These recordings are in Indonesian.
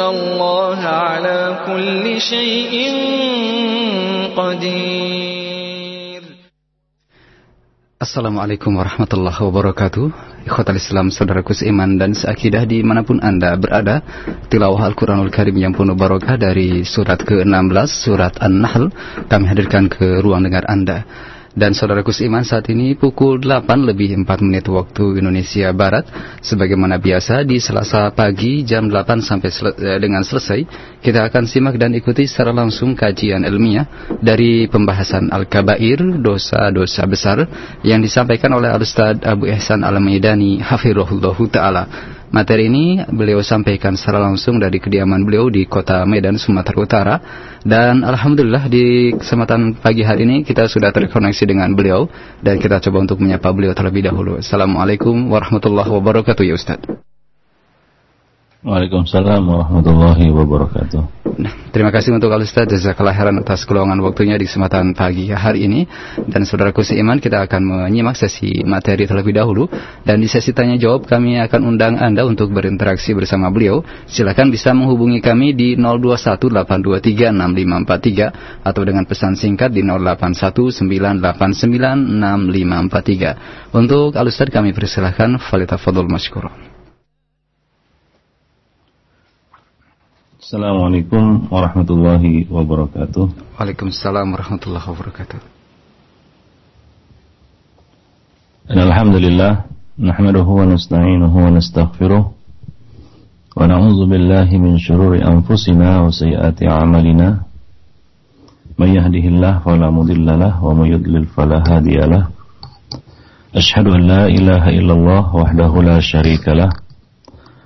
Allah ala kulli syai'in qadir. Assalamualaikum warahmatullahi wabarakatuh. Ikhwatal Islam, saudaraku seiman dan seakidah di mana pun Anda berada. Tilawah Al-Quranul Karim yang penuh barokah dari surat ke-16, surat An-Nahl. Kami hadirkan ke ruang dengar Anda dan saudaraku seiman saat ini pukul 8 lebih 4 menit waktu Indonesia Barat. Sebagaimana biasa di selasa pagi jam 8 sampai sel eh, dengan selesai Kita akan simak dan ikuti secara langsung kajian ilmiah Dari pembahasan Al-Kabair, dosa-dosa besar Yang disampaikan oleh Al-Ustaz Abu Ihsan Al-Maidani Hafirullah Ta'ala Materi ini beliau sampaikan secara langsung dari kediaman beliau di kota Medan, Sumatera Utara. Dan Alhamdulillah di kesempatan pagi hari ini kita sudah terkoneksi dengan beliau. Dan kita coba untuk menyapa beliau terlebih dahulu. Assalamualaikum warahmatullahi wabarakatuh ya Ustaz. Waalaikumsalam warahmatullahi wabarakatuh. Nah, terima kasih untuk Al Ustaz Jazakallah khairan atas keluangan waktunya di kesempatan pagi hari ini dan saudaraku seiman kita akan menyimak sesi materi terlebih dahulu dan di sesi tanya jawab kami akan undang Anda untuk berinteraksi bersama beliau. Silakan bisa menghubungi kami di 0218236543 atau dengan pesan singkat di 0819896543. Untuk Al Ustaz kami persilahkan Falita Fadul Masykurah. Assalamualaikum warahmatullahi wabarakatuh. Waalaikumsalam warahmatullahi wabarakatuh. Alhamdulillah nahmaduhu wa nasta'inuhu wa nastaghfiruh wa na'udzu billahi min shururi anfusina wa sayyiati a'malina. May yahdihillahu fala mudilla lahu wa may yudlil fala hadiya lahu. Ashhadu an la ilaha illallah wahdahu la syarika lahu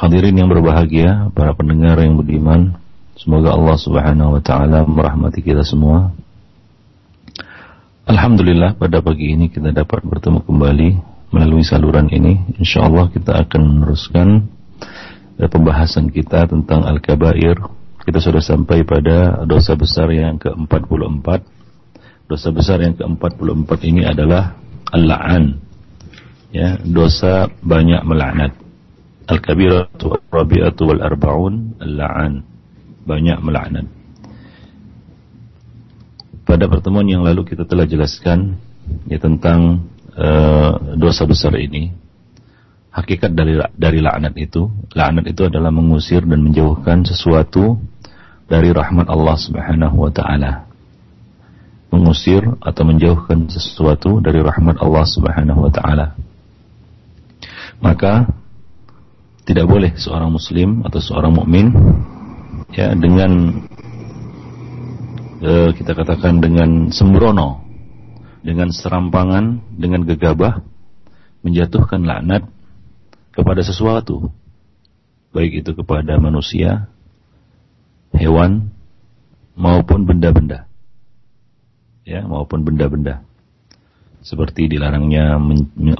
Hadirin yang berbahagia, para pendengar yang beriman, semoga Allah Subhanahu wa taala merahmati kita semua. Alhamdulillah pada pagi ini kita dapat bertemu kembali melalui saluran ini. Insyaallah kita akan meneruskan eh, pembahasan kita tentang al-kabair. Kita sudah sampai pada dosa besar yang ke-44. Dosa besar yang ke-44 ini adalah al-la'an. Ya, dosa banyak melaknat. Al-kabiratu rabi'atu wal arba'un al-la'an. Banyak melaknat. Pada pertemuan yang lalu kita telah jelaskan ya tentang uh, dosa besar ini. Hakikat dari dari laknat itu, laknat itu adalah mengusir dan menjauhkan sesuatu dari rahmat Allah Subhanahu wa taala. Mengusir atau menjauhkan sesuatu dari rahmat Allah Subhanahu wa taala. Maka tidak boleh seorang muslim atau seorang mukmin ya dengan e, kita katakan dengan sembrono dengan serampangan dengan gegabah menjatuhkan laknat kepada sesuatu baik itu kepada manusia hewan maupun benda-benda. Ya maupun benda-benda. Seperti dilarangnya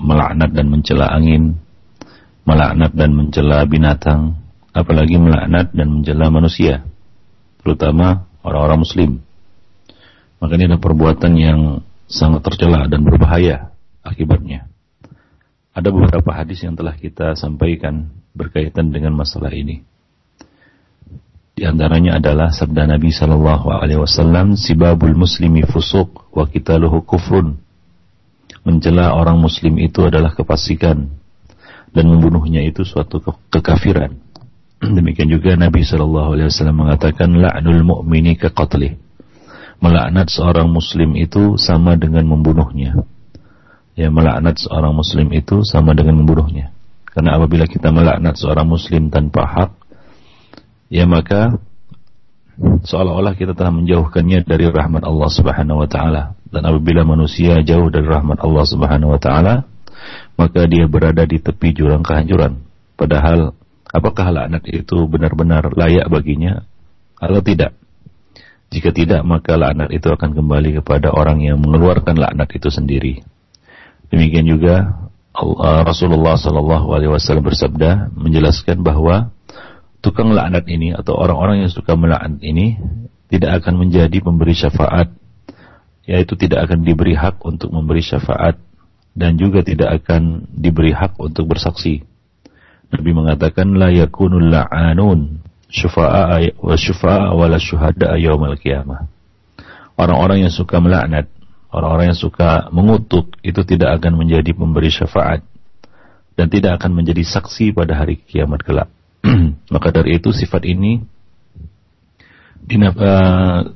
melaknat dan mencela angin melaknat dan mencela binatang, apalagi melaknat dan mencela manusia, terutama orang-orang muslim. Maka ini adalah perbuatan yang sangat tercela dan berbahaya akibatnya. Ada beberapa hadis yang telah kita sampaikan berkaitan dengan masalah ini. Di antaranya adalah sabda Nabi Shallallahu Alaihi Wasallam, "Sibabul muslimi fusuk, wa kitaluhu kufrun." Mencela orang muslim itu adalah kefasikan dan membunuhnya itu suatu ke kekafiran. Demikian juga Nabi Shallallahu Alaihi Wasallam mengatakan la'nul mu'mini ke qatli. Melaknat seorang muslim itu sama dengan membunuhnya. Ya, melaknat seorang muslim itu sama dengan membunuhnya. Karena apabila kita melaknat seorang muslim tanpa hak, ya maka seolah-olah kita telah menjauhkannya dari rahmat Allah Subhanahu wa taala. Dan apabila manusia jauh dari rahmat Allah Subhanahu wa taala, maka dia berada di tepi jurang kehancuran. Padahal apakah laknat itu benar-benar layak baginya atau tidak? Jika tidak, maka laknat itu akan kembali kepada orang yang mengeluarkan laknat itu sendiri. Demikian juga Rasulullah Wasallam bersabda menjelaskan bahwa tukang laknat ini atau orang-orang yang suka melaknat ini tidak akan menjadi pemberi syafaat, yaitu tidak akan diberi hak untuk memberi syafaat dan juga tidak akan diberi hak untuk bersaksi. Nabi mengatakan la yakunul la'anun syufa'a wa syufa'a yaumal qiyamah. Orang-orang yang suka melaknat, orang-orang yang suka mengutuk itu tidak akan menjadi pemberi syafaat dan tidak akan menjadi saksi pada hari kiamat kelak. Maka dari itu sifat ini dinaf, uh,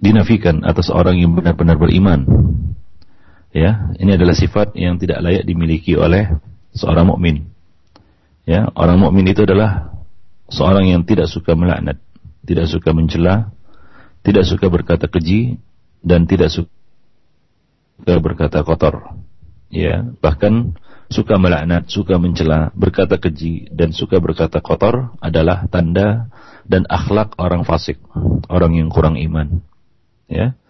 dinafikan atas orang yang benar-benar beriman. Ya, ini adalah sifat yang tidak layak dimiliki oleh seorang mukmin. Ya, orang mukmin itu adalah seorang yang tidak suka melaknat, tidak suka mencela, tidak suka berkata keji dan tidak suka berkata kotor. Ya, bahkan suka melaknat, suka mencela, berkata keji dan suka berkata kotor adalah tanda dan akhlak orang fasik, orang yang kurang iman. Ya.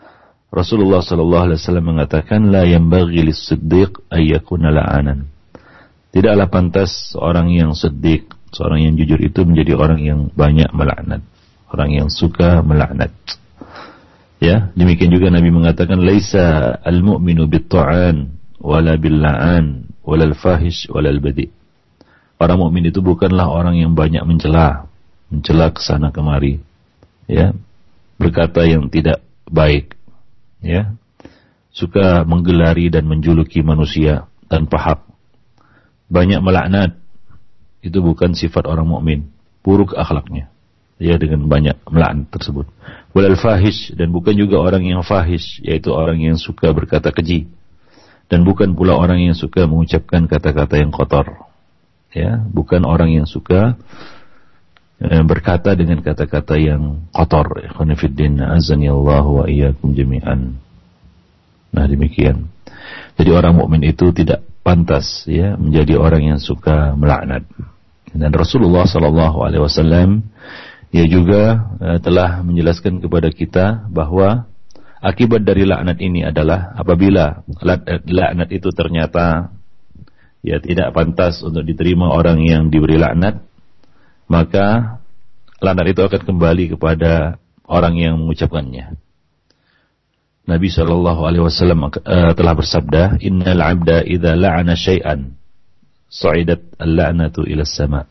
Rasulullah sallallahu alaihi wasallam mengatakan la yanbaghi lis-siddiq ayyakuna la'anan. Tidaklah pantas seorang yang sedih, seorang yang jujur itu menjadi orang yang banyak melaknat, orang yang suka melaknat. Ya, demikian juga Nabi mengatakan laisa al-mu'minu bit-ta'an wala bil-la'an wala al-fahish wala al-badi. Orang mukmin itu bukanlah orang yang banyak mencela, mencela ke sana kemari. Ya, berkata yang tidak baik. Ya. Suka menggelari dan menjuluki manusia tanpa hak banyak melaknat itu bukan sifat orang mukmin buruk akhlaknya ya dengan banyak melaknat tersebut walal fahish dan bukan juga orang yang fahish yaitu orang yang suka berkata keji dan bukan pula orang yang suka mengucapkan kata-kata yang kotor ya bukan orang yang suka berkata dengan kata-kata yang kotor. Khonifuddin azani Allah wa iyyakum jami'an. Nah demikian. Jadi orang mukmin itu tidak pantas ya menjadi orang yang suka melaknat. Dan Rasulullah Sallallahu Alaihi Wasallam ia juga uh, telah menjelaskan kepada kita bahwa akibat dari laknat ini adalah apabila laknat itu ternyata ya tidak pantas untuk diterima orang yang diberi laknat, maka laknat itu akan kembali kepada orang yang mengucapkannya. Nabi Shallallahu Alaihi Wasallam uh, telah bersabda, Innal abda idza la'ana syai'an, sa'idat al-la'natu ila sama.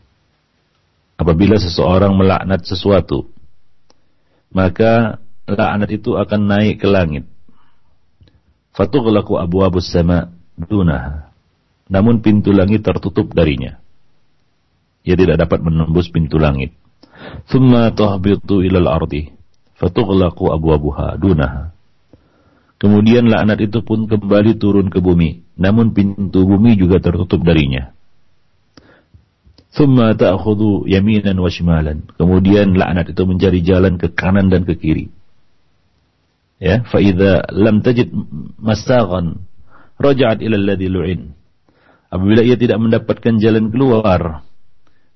Apabila seseorang melaknat sesuatu, maka laknat itu akan naik ke langit. Fatughlaqu abwabus sama dunaha. Namun pintu langit tertutup darinya. Ia tidak dapat menembus pintu langit. Thumma tahbitu ilal ardi. Fatughlaqu abwabuha dunaha Kemudian laknat itu pun kembali turun ke bumi, namun pintu bumi juga tertutup darinya. Thumma ta'khudhu yaminan wa shimalan. Kemudian laknat itu mencari jalan ke kanan dan ke kiri. Ya, fa idza lam tajid masaghan raja'at ila alladhi lu'in. Apabila ia tidak mendapatkan jalan keluar,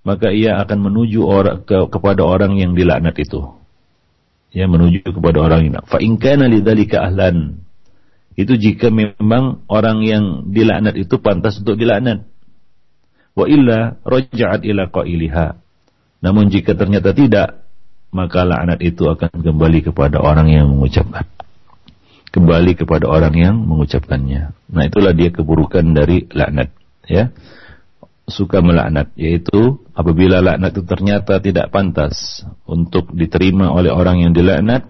maka ia akan menuju orang ke, kepada orang yang dilaknat itu ya menuju kepada orang ini. Fa in kana lidzalika ahlan. Itu jika memang orang yang dilaknat itu pantas untuk dilaknat. Wa illa raja'at ila qailiha. Namun jika ternyata tidak, maka laknat itu akan kembali kepada orang yang mengucapkan. Kembali kepada orang yang mengucapkannya. Nah, itulah dia keburukan dari laknat, ya suka melaknat yaitu apabila laknat itu ternyata tidak pantas untuk diterima oleh orang yang dilaknat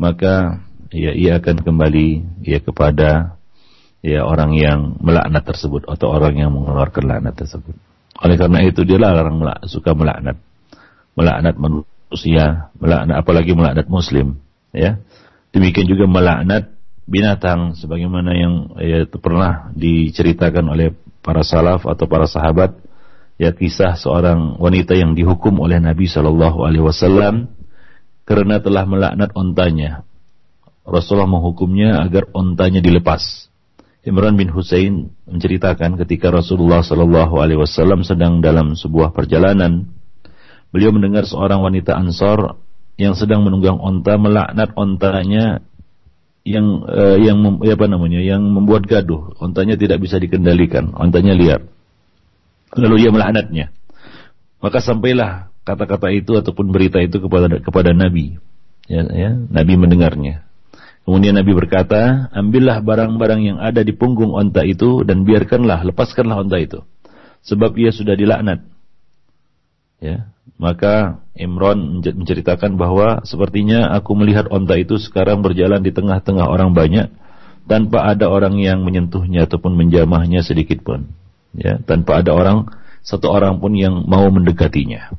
maka ya ia akan kembali ya kepada ya orang yang melaknat tersebut atau orang yang mengeluarkan laknat tersebut. Oleh karena itu dia larang suka melaknat. Melaknat manusia, melaknat apalagi melaknat muslim, ya. Demikian juga melaknat binatang sebagaimana yang ya, pernah diceritakan oleh para salaf atau para sahabat ya kisah seorang wanita yang dihukum oleh Nabi Shallallahu Alaihi Wasallam karena telah melaknat ontanya. Rasulullah menghukumnya agar ontanya dilepas. Imran bin Husain menceritakan ketika Rasulullah Shallallahu Alaihi Wasallam sedang dalam sebuah perjalanan, beliau mendengar seorang wanita Ansor yang sedang menunggang onta melaknat ontanya yang uh, yang mem, ya apa namanya yang membuat gaduh. Ontanya tidak bisa dikendalikan. Ontanya liar. Lalu ia melaknatnya. Maka sampailah kata-kata itu ataupun berita itu kepada kepada Nabi. Ya, ya Nabi mendengarnya. Kemudian Nabi berkata ambillah barang-barang yang ada di punggung onta itu dan biarkanlah lepaskanlah onta itu. Sebab ia sudah dilaknat. Ya maka Imron menceritakan bahwa sepertinya aku melihat onta itu sekarang berjalan di tengah-tengah orang banyak tanpa ada orang yang menyentuhnya ataupun menjamahnya sedikit pun. Ya tanpa ada orang satu orang pun yang mau mendekatinya.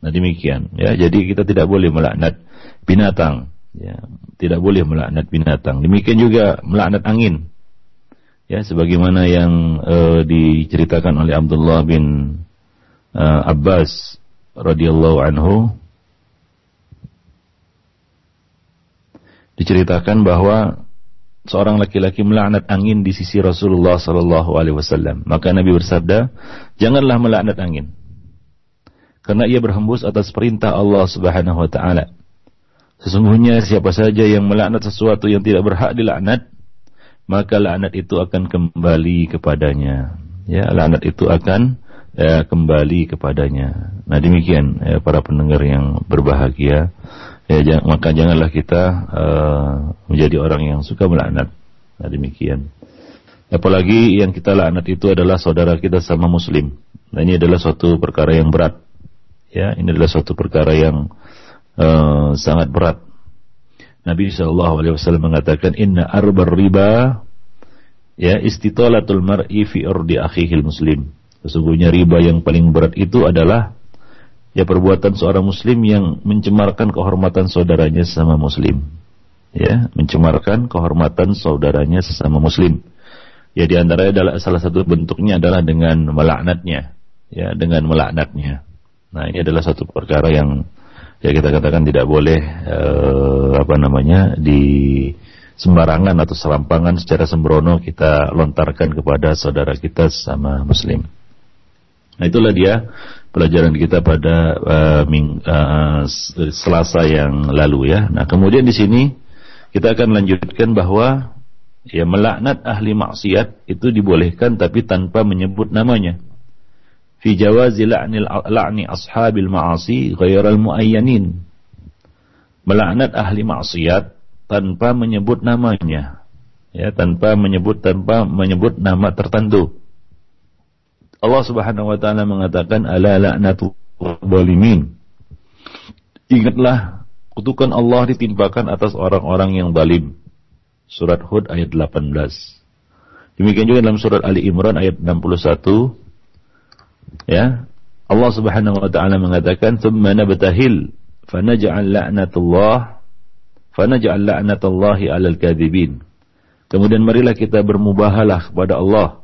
Nah demikian. Ya jadi kita tidak boleh melaknat binatang. Ya tidak boleh melaknat binatang. Demikian juga melaknat angin. Ya sebagaimana yang uh, diceritakan oleh Abdullah bin uh, Abbas radhiyallahu anhu diceritakan bahwa seorang laki-laki melaknat angin di sisi Rasulullah sallallahu alaihi wasallam. Maka Nabi bersabda, "Janganlah melaknat angin." Karena ia berhembus atas perintah Allah Subhanahu wa taala. Sesungguhnya siapa saja yang melaknat sesuatu yang tidak berhak dilaknat, maka laknat itu akan kembali kepadanya. Ya, laknat itu akan ya, kembali kepadanya. Nah demikian ya, para pendengar yang berbahagia. Ya, jang, maka janganlah kita uh, menjadi orang yang suka melaknat. Nah demikian. Apalagi yang kita laknat itu adalah saudara kita sama muslim. Nah ini adalah suatu perkara yang berat. Ya, ini adalah suatu perkara yang uh, sangat berat. Nabi Shallallahu Alaihi Wasallam mengatakan Inna arbar riba ya istitolatul mar'i fi urdi akhihil muslim Sesungguhnya riba yang paling berat itu adalah ya perbuatan seorang muslim yang mencemarkan kehormatan saudaranya sesama muslim. Ya, mencemarkan kehormatan saudaranya sesama muslim. Ya di antaranya adalah salah satu bentuknya adalah dengan melaknatnya, ya dengan melaknatnya. Nah, ini adalah satu perkara yang ya kita katakan tidak boleh eh, apa namanya di sembarangan atau serampangan secara sembrono kita lontarkan kepada saudara kita sama muslim. Nah itulah dia pelajaran kita pada uh, ming, uh, Selasa yang lalu ya. Nah kemudian di sini kita akan lanjutkan bahwa ya melaknat ahli maksiat itu dibolehkan tapi tanpa menyebut namanya. Fi jawazi la'ni ashabil ma'asi ghairal muayyanin. Melaknat ahli maksiat tanpa menyebut namanya. Ya, tanpa menyebut tanpa menyebut nama tertentu. Allah Subhanahu wa taala mengatakan ala la'natul zalimin. Ingatlah kutukan Allah ditimpakan atas orang-orang yang zalim. Surat Hud ayat 18. Demikian juga dalam surat Ali Imran ayat 61. Ya. Allah Subhanahu wa taala mengatakan, "Tsumma nabtahil fanaj'al la'natullah fanaj'al la'natallahi 'alal kadzibin." Kemudian marilah kita bermubahalah kepada Allah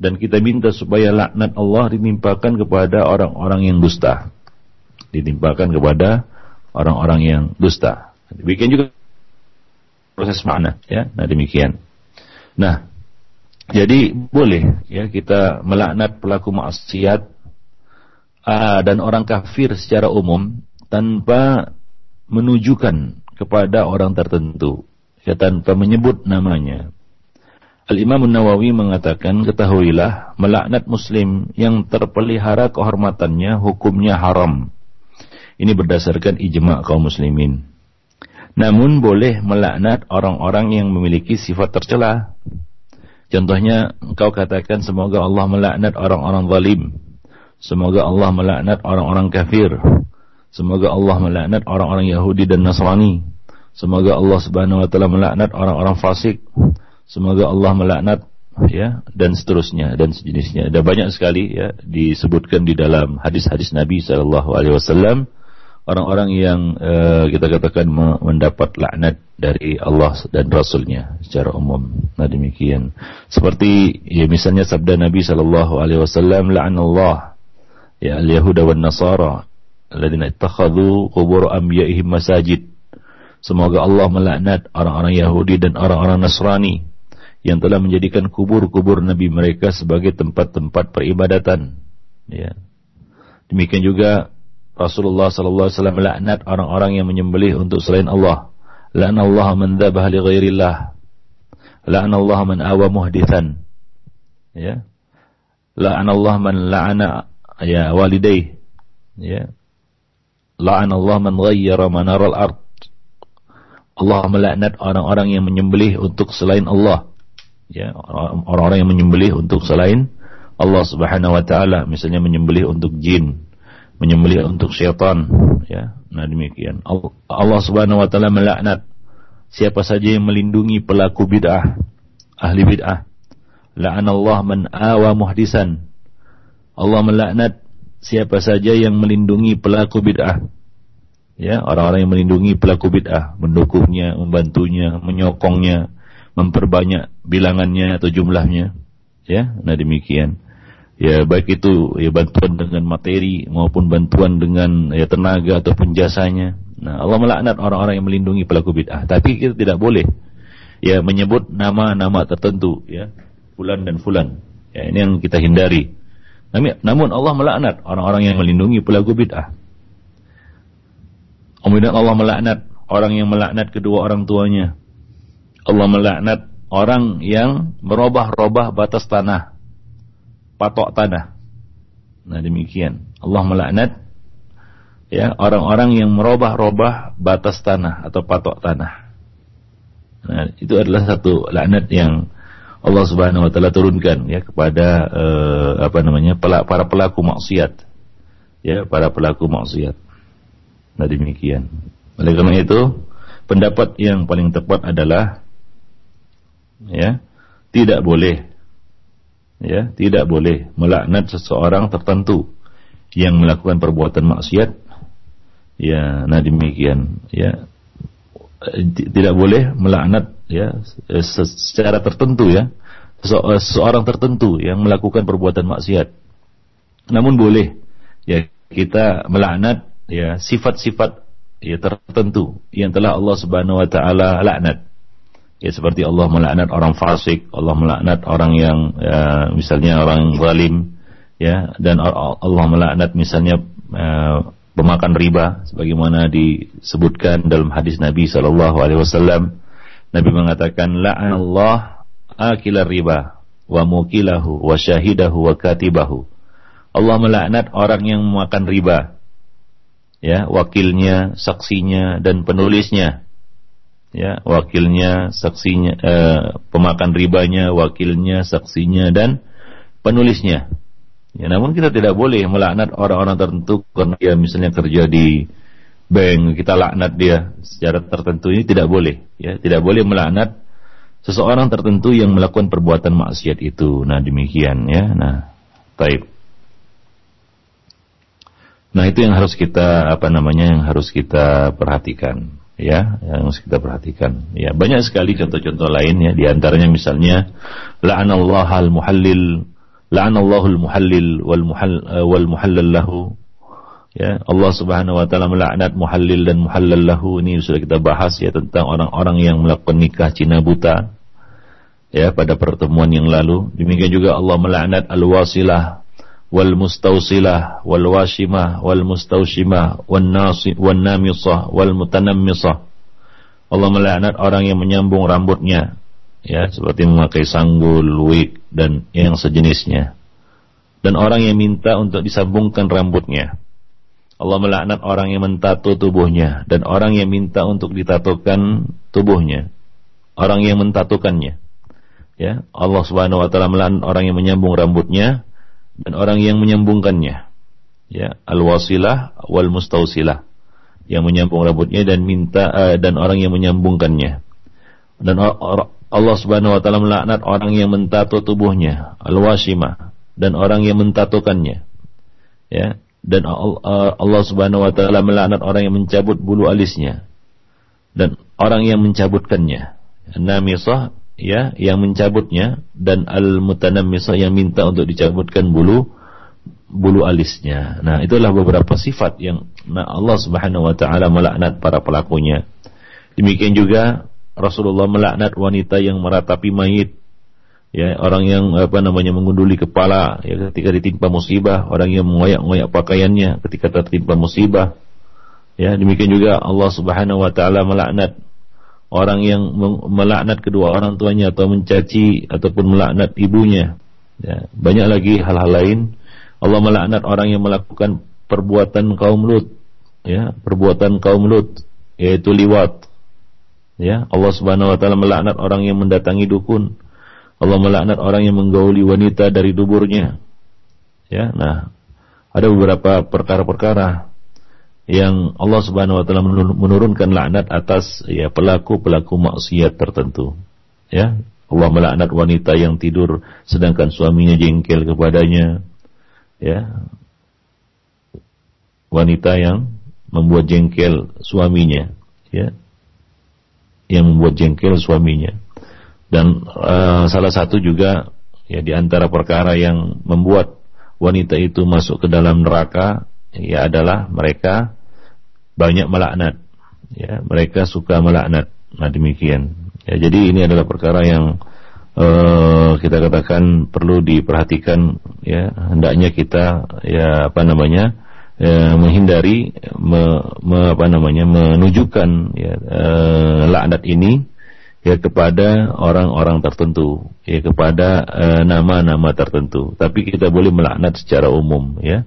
dan kita minta supaya laknat Allah ditimpakan kepada orang-orang yang dusta. Ditimpakan kepada orang-orang yang dusta. Demikian juga proses makna ya. Nah, demikian. Nah, jadi boleh ya kita melaknat pelaku maksiat uh, dan orang kafir secara umum tanpa menunjukkan kepada orang tertentu ya tanpa menyebut namanya Al-Imam Nawawi mengatakan, ketahuilah, melaknat muslim yang terpelihara kehormatannya hukumnya haram. Ini berdasarkan ijma' kaum muslimin. Namun boleh melaknat orang-orang yang memiliki sifat tercela. Contohnya, engkau katakan semoga Allah melaknat orang-orang zalim. Semoga Allah melaknat orang-orang kafir. Semoga Allah melaknat orang-orang Yahudi dan Nasrani. Semoga Allah Subhanahu wa taala melaknat orang-orang fasik semoga Allah melaknat ya dan seterusnya dan sejenisnya. Ada banyak sekali ya disebutkan di dalam hadis-hadis Nabi Shallallahu Alaihi Wasallam orang-orang yang uh, kita katakan mendapat laknat dari Allah dan Rasulnya secara umum. Nah demikian. Seperti ya misalnya sabda Nabi Shallallahu Alaihi Wasallam, Allah ya al Yahuda wan Nasara alladzina ittakhadhu qubur masajid. Semoga Allah melaknat orang-orang Yahudi dan orang-orang Nasrani yang telah menjadikan kubur-kubur nabi mereka sebagai tempat-tempat peribadatan. Ya. Demikian juga Rasulullah sallallahu alaihi wasallam melaknat orang-orang yang menyembelih untuk selain Allah. La'ana Allah man dzabah li ghairillah. La'ana Allah man awa muhdithan. Ya. La'ana Allah man la'ana ya walidayh. Ya. Allah man ghayyara manar al-ard. Allah melaknat orang-orang yang menyembelih untuk selain Allah. Ya, orang-orang yang menyembelih untuk selain Allah Subhanahu wa taala, misalnya menyembelih untuk jin, menyembelih untuk syaitan ya. Nah demikian. Allah Subhanahu wa taala melaknat siapa saja yang melindungi pelaku bid'ah ahli bid'ah. La'anallah man awa muhdisan. Allah melaknat siapa saja yang melindungi pelaku bid'ah. Ya orang-orang yang melindungi pelaku bid'ah mendukungnya membantunya menyokongnya memperbanyak bilangannya atau jumlahnya ya nah demikian ya baik itu ya bantuan dengan materi maupun bantuan dengan ya tenaga ataupun jasanya. Nah, Allah melaknat orang-orang yang melindungi pelaku bid'ah. Tapi kita tidak boleh ya menyebut nama-nama tertentu ya, fulan dan fulan. Ya, ini yang kita hindari. Namun Allah melaknat orang-orang yang melindungi pelaku bid'ah. Kemudian Allah melaknat orang yang melaknat kedua orang tuanya. Allah melaknat orang yang merubah-rubah batas tanah patok tanah. Nah demikian. Allah melaknat ya orang-orang yang merubah-rubah batas tanah atau patok tanah. Nah, itu adalah satu laknat yang Allah Subhanahu wa taala turunkan ya kepada uh, apa namanya para pelaku maksiat. Ya, para pelaku maksiat. Nah, demikian. Oleh karena itu, pendapat yang paling tepat adalah ya, tidak boleh. Ya tidak boleh melaknat seseorang tertentu yang melakukan perbuatan maksiat. Ya nah demikian. Ya. Tidak boleh melaknat ya secara tertentu ya. Seseorang tertentu yang melakukan perbuatan maksiat. Namun boleh ya kita melaknat ya sifat-sifat ya tertentu yang telah Allah Subhanahu wa taala laknat ya seperti Allah melaknat orang fasik, Allah melaknat orang yang ya, misalnya orang zalim, ya dan Allah melaknat misalnya uh, pemakan riba, sebagaimana disebutkan dalam hadis Nabi Shallallahu Alaihi Wasallam. Nabi mengatakan, Allah akilar riba wa mukilahu wa syahidahu wa katibahu. Allah melaknat orang yang memakan riba, ya wakilnya, saksinya dan penulisnya ya wakilnya, saksinya, eh, pemakan ribanya, wakilnya, saksinya dan penulisnya. Ya, namun kita tidak boleh melaknat orang-orang tertentu karena dia misalnya kerja di bank, kita laknat dia secara tertentu ini tidak boleh. Ya, tidak boleh melaknat seseorang tertentu yang melakukan perbuatan maksiat itu. Nah, demikian ya. Nah, taib. Nah, itu yang harus kita apa namanya yang harus kita perhatikan ya yang kita perhatikan. Ya banyak sekali contoh-contoh lain ya di antaranya misalnya la'anallahu al-muhallil la'anallahu al-muhallil wal muhall eh, wal muhallal lahu. Ya Allah Subhanahu wa taala melaknat muhallil dan muhallal lahu. Ini sudah kita bahas ya tentang orang-orang yang melakukan nikah cina buta. Ya pada pertemuan yang lalu. Demikian juga Allah melaknat al-wasilah wal mustausilah wal washimah wal Allah melaknat orang yang menyambung rambutnya ya seperti memakai sanggul, wig dan yang sejenisnya. Dan orang yang minta untuk disambungkan rambutnya. Allah melaknat orang yang mentato tubuhnya dan orang yang minta untuk ditatokan tubuhnya. Orang yang mentatokannya. Ya Allah Subhanahu wa taala melaknat orang yang menyambung rambutnya dan orang yang menyambungkannya. Ya, al-wasilah wal mustausilah yang menyambung rambutnya dan minta uh, dan orang yang menyambungkannya. Dan Allah Subhanahu wa taala melaknat orang yang mentato tubuhnya, al-wasimah dan orang yang mentatokannya. Ya, dan Allah Subhanahu wa taala melaknat orang yang mencabut bulu alisnya dan orang yang mencabutkannya. Namisah ya yang mencabutnya dan al mutanammisah yang minta untuk dicabutkan bulu bulu alisnya. Nah, itulah beberapa sifat yang nah Allah Subhanahu wa taala melaknat para pelakunya. Demikian juga Rasulullah melaknat wanita yang meratapi mayit ya orang yang apa namanya mengunduli kepala ya ketika ditimpa musibah, orang yang mengoyak-ngoyak pakaiannya ketika tertimpa musibah. Ya, demikian juga Allah Subhanahu wa taala melaknat orang yang melaknat kedua orang tuanya atau mencaci ataupun melaknat ibunya. Ya, banyak lagi hal-hal lain. Allah melaknat orang yang melakukan perbuatan kaum Lut, ya, perbuatan kaum Lut yaitu liwat. Ya, Allah Subhanahu wa taala melaknat orang yang mendatangi dukun. Allah melaknat orang yang menggauli wanita dari duburnya. Ya, nah, ada beberapa perkara-perkara yang Allah Subhanahu wa taala menurunkan laknat atas ya pelaku-pelaku maksiat tertentu. Ya, Allah melaknat wanita yang tidur sedangkan suaminya jengkel kepadanya. Ya. Wanita yang membuat jengkel suaminya, ya. Yang membuat jengkel suaminya. Dan uh, salah satu juga ya di antara perkara yang membuat wanita itu masuk ke dalam neraka ya adalah mereka banyak melaknat. Ya, mereka suka melaknat. Nah, demikian. Ya, jadi ini adalah perkara yang uh, kita katakan perlu diperhatikan ya hendaknya kita ya apa namanya ya, menghindari me, me, apa namanya menunjukkan ya, e, laknat ini ya kepada orang-orang tertentu ya kepada nama-nama tertentu tapi kita boleh melaknat secara umum ya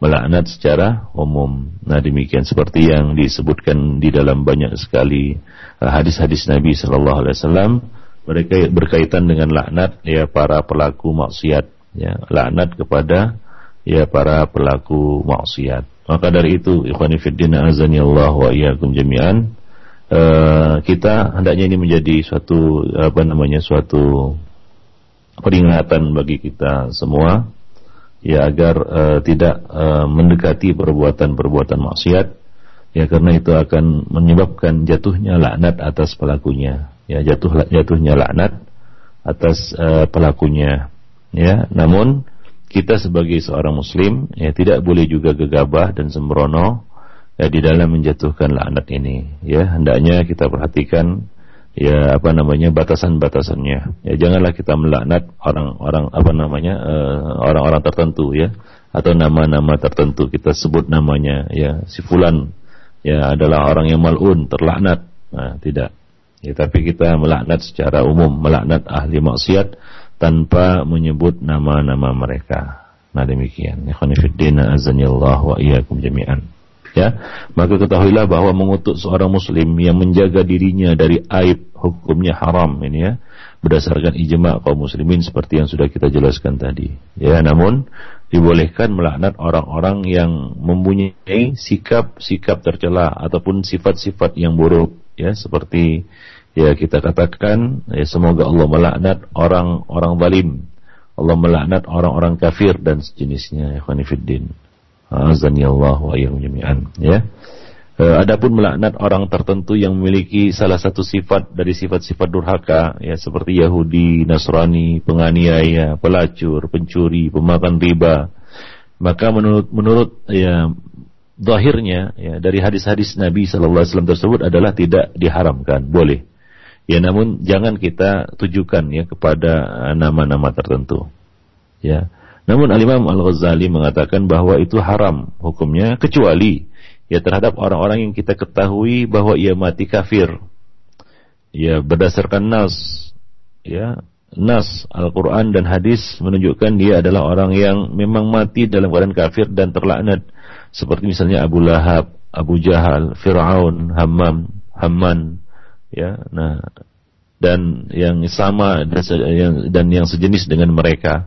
melaknat secara umum. Nah demikian seperti yang disebutkan di dalam banyak sekali hadis-hadis Nabi Shallallahu Alaihi Wasallam. Mereka berkaitan dengan laknat ya para pelaku maksiat ya laknat kepada ya para pelaku maksiat. Maka dari itu ikhwani fiddin azani Allah wa iyyakum jami'an uh, kita hendaknya ini menjadi suatu apa namanya suatu peringatan bagi kita semua ya agar uh, tidak uh, mendekati perbuatan-perbuatan maksiat. Ya karena itu akan menyebabkan jatuhnya laknat atas pelakunya. Ya jatuh jatuhnya laknat atas uh, pelakunya. Ya namun kita sebagai seorang muslim ya tidak boleh juga gegabah dan sembrono ya di dalam menjatuhkan laknat ini. Ya hendaknya kita perhatikan ya apa namanya batasan-batasannya ya janganlah kita melaknat orang-orang apa namanya eh, orang-orang uh, tertentu ya atau nama-nama tertentu kita sebut namanya ya si fulan ya adalah orang yang malun terlaknat nah tidak ya tapi kita melaknat secara umum melaknat ahli maksiat tanpa menyebut nama-nama mereka. Nah demikian. Ikhwanifiddin azanillah wa iyyakum jami'an. Ya, maka ketahuilah bahwa mengutuk seorang muslim yang menjaga dirinya dari aib hukumnya haram ini ya, berdasarkan ijma kaum muslimin seperti yang sudah kita jelaskan tadi. Ya, namun dibolehkan melaknat orang-orang yang mempunyai sikap-sikap tercela ataupun sifat-sifat yang buruk ya seperti ya kita katakan ya semoga Allah melaknat orang-orang zalim. Allah melaknat orang-orang kafir dan sejenisnya ya. Azani Allah wa jami'an ya. E, adapun melaknat orang tertentu yang memiliki salah satu sifat dari sifat-sifat durhaka ya seperti Yahudi, Nasrani, penganiaya, pelacur, pencuri, pemakan riba. Maka menurut menurut ya zahirnya ya dari hadis-hadis Nabi sallallahu alaihi wasallam tersebut adalah tidak diharamkan, boleh. Ya namun jangan kita tujukan ya kepada nama-nama tertentu. Ya. Namun Al-Imam Al-Ghazali mengatakan bahwa itu haram hukumnya kecuali ya terhadap orang-orang yang kita ketahui bahwa ia mati kafir. Ya berdasarkan nas ya nas Al-Quran dan hadis menunjukkan dia adalah orang yang memang mati dalam keadaan kafir dan terlaknat seperti misalnya Abu Lahab, Abu Jahal, Fir'aun, Hammam, Hamman, ya nah dan yang sama dan yang, dan yang sejenis dengan mereka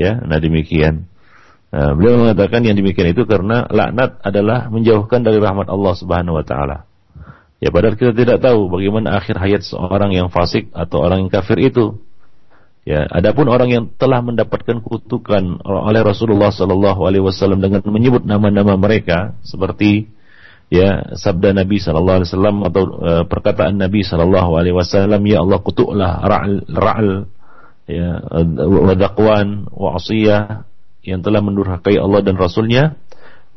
ya nah demikian. Nah, beliau mengatakan yang demikian itu karena laknat adalah menjauhkan dari rahmat Allah Subhanahu wa taala. Ya padahal kita tidak tahu bagaimana akhir hayat seorang yang fasik atau orang yang kafir itu. Ya adapun orang yang telah mendapatkan kutukan oleh Rasulullah sallallahu alaihi wasallam dengan menyebut nama-nama mereka seperti ya sabda Nabi sallallahu alaihi wasallam atau uh, perkataan Nabi sallallahu alaihi wasallam ya Allah kutuklah ra'al ra'al ya wa daqwan wa yang telah mendurhakai Allah dan Rasulnya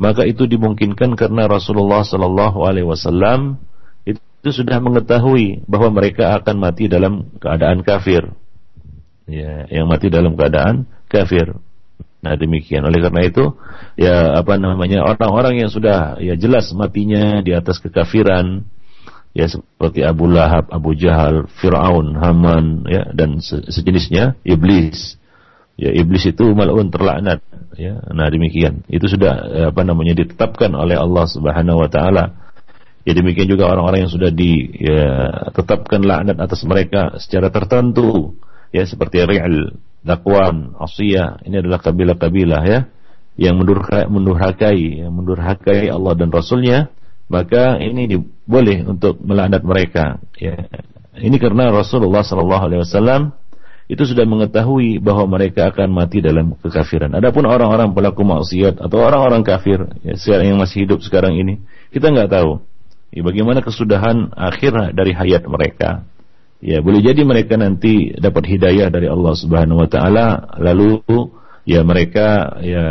maka itu dimungkinkan karena Rasulullah sallallahu alaihi wasallam itu sudah mengetahui bahwa mereka akan mati dalam keadaan kafir ya yang mati dalam keadaan kafir. Nah demikian. Oleh karena itu, ya apa namanya orang-orang yang sudah ya jelas matinya di atas kekafiran, ya seperti Abu Lahab, Abu Jahal, Fir'aun, Haman, ya dan se sejenisnya, iblis. Ya iblis itu malun terlaknat, ya. Nah demikian. Itu sudah ya, apa namanya ditetapkan oleh Allah Subhanahu wa taala. Ya demikian juga orang-orang yang sudah ditetapkan ya, laknat atas mereka secara tertentu, ya seperti Ri'al, Dakwan, Asiyah, ini adalah kabilah-kabilah ya yang mendurhakai, yang mendurhakai Allah dan Rasulnya maka ini boleh untuk melaknat mereka ya ini karena Rasulullah sallallahu alaihi wasallam itu sudah mengetahui bahwa mereka akan mati dalam kekafiran. Adapun orang-orang pelaku maksiat atau orang-orang kafir ya, yang masih hidup sekarang ini, kita nggak tahu ya, bagaimana kesudahan akhir dari hayat mereka. Ya, boleh jadi mereka nanti dapat hidayah dari Allah Subhanahu wa taala lalu ya mereka ya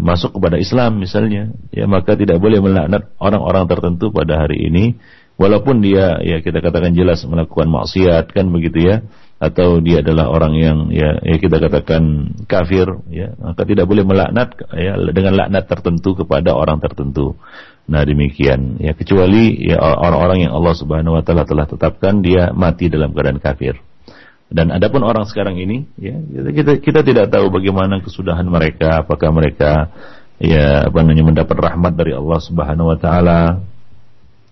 masuk kepada Islam misalnya. Ya maka tidak boleh melaknat orang-orang tertentu pada hari ini. Walaupun dia ya kita katakan jelas melakukan maksiat kan begitu ya. Atau dia adalah orang yang ya, ya kita katakan kafir ya. Maka tidak boleh melaknat ya dengan laknat tertentu kepada orang tertentu. Nah demikian. Ya kecuali ya orang-orang yang Allah Subhanahu wa taala telah tetapkan dia mati dalam keadaan kafir dan adapun orang sekarang ini, ya kita kita tidak tahu bagaimana kesudahan mereka, apakah mereka ya apa namanya mendapat rahmat dari Allah Subhanahu Wa Taala,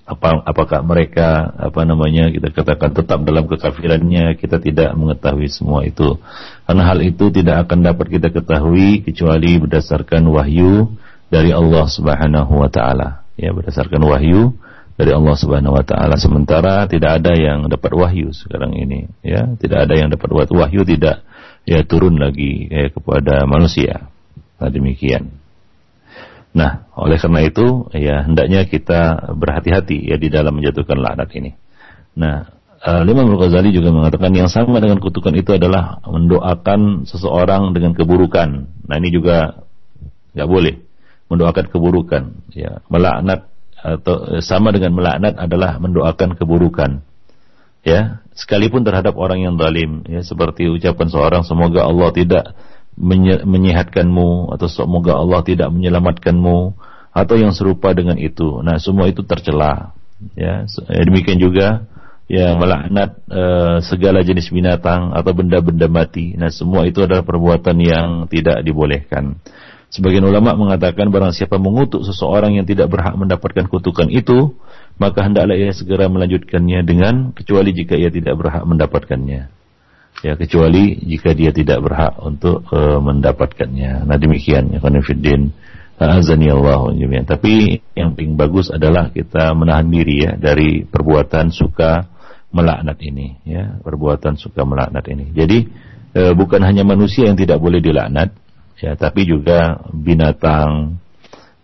apa apakah mereka apa namanya kita katakan tetap dalam kekafirannya, kita tidak mengetahui semua itu. Karena hal itu tidak akan dapat kita ketahui kecuali berdasarkan wahyu dari Allah Subhanahu Wa Taala. Ya berdasarkan wahyu dari Allah Subhanahu wa taala. Sementara tidak ada yang dapat wahyu sekarang ini ya. Tidak ada yang dapat wahyu tidak ya turun lagi ya, kepada manusia. Nah demikian. Nah oleh karena itu ya hendaknya kita berhati-hati ya di dalam menjatuhkan laknat ini. Nah uh, Imam Al-Ghazali juga mengatakan yang sama dengan kutukan itu adalah mendoakan seseorang dengan keburukan. Nah ini juga nggak boleh mendoakan keburukan ya melaknat atau sama dengan melaknat adalah mendoakan keburukan. Ya, sekalipun terhadap orang yang zalim, ya seperti ucapan seorang semoga Allah tidak menyehatkanmu atau semoga Allah tidak menyelamatkanmu atau yang serupa dengan itu. Nah, semua itu tercela. Ya, demikian juga ya melaknat e, segala jenis binatang atau benda-benda mati. Nah, semua itu adalah perbuatan yang tidak dibolehkan. Sebagian ulama mengatakan barang siapa mengutuk seseorang yang tidak berhak mendapatkan kutukan itu, maka hendaklah ia segera melanjutkannya dengan kecuali jika ia tidak berhak mendapatkannya. Ya, kecuali jika dia tidak berhak untuk uh, mendapatkannya. Nah, demikian ya Khonifuddin. Azani Allah Tapi yang paling bagus adalah kita menahan diri ya dari perbuatan suka melaknat ini ya, perbuatan suka melaknat ini. Jadi e, bukan hanya manusia yang tidak boleh dilaknat, ya tapi juga binatang.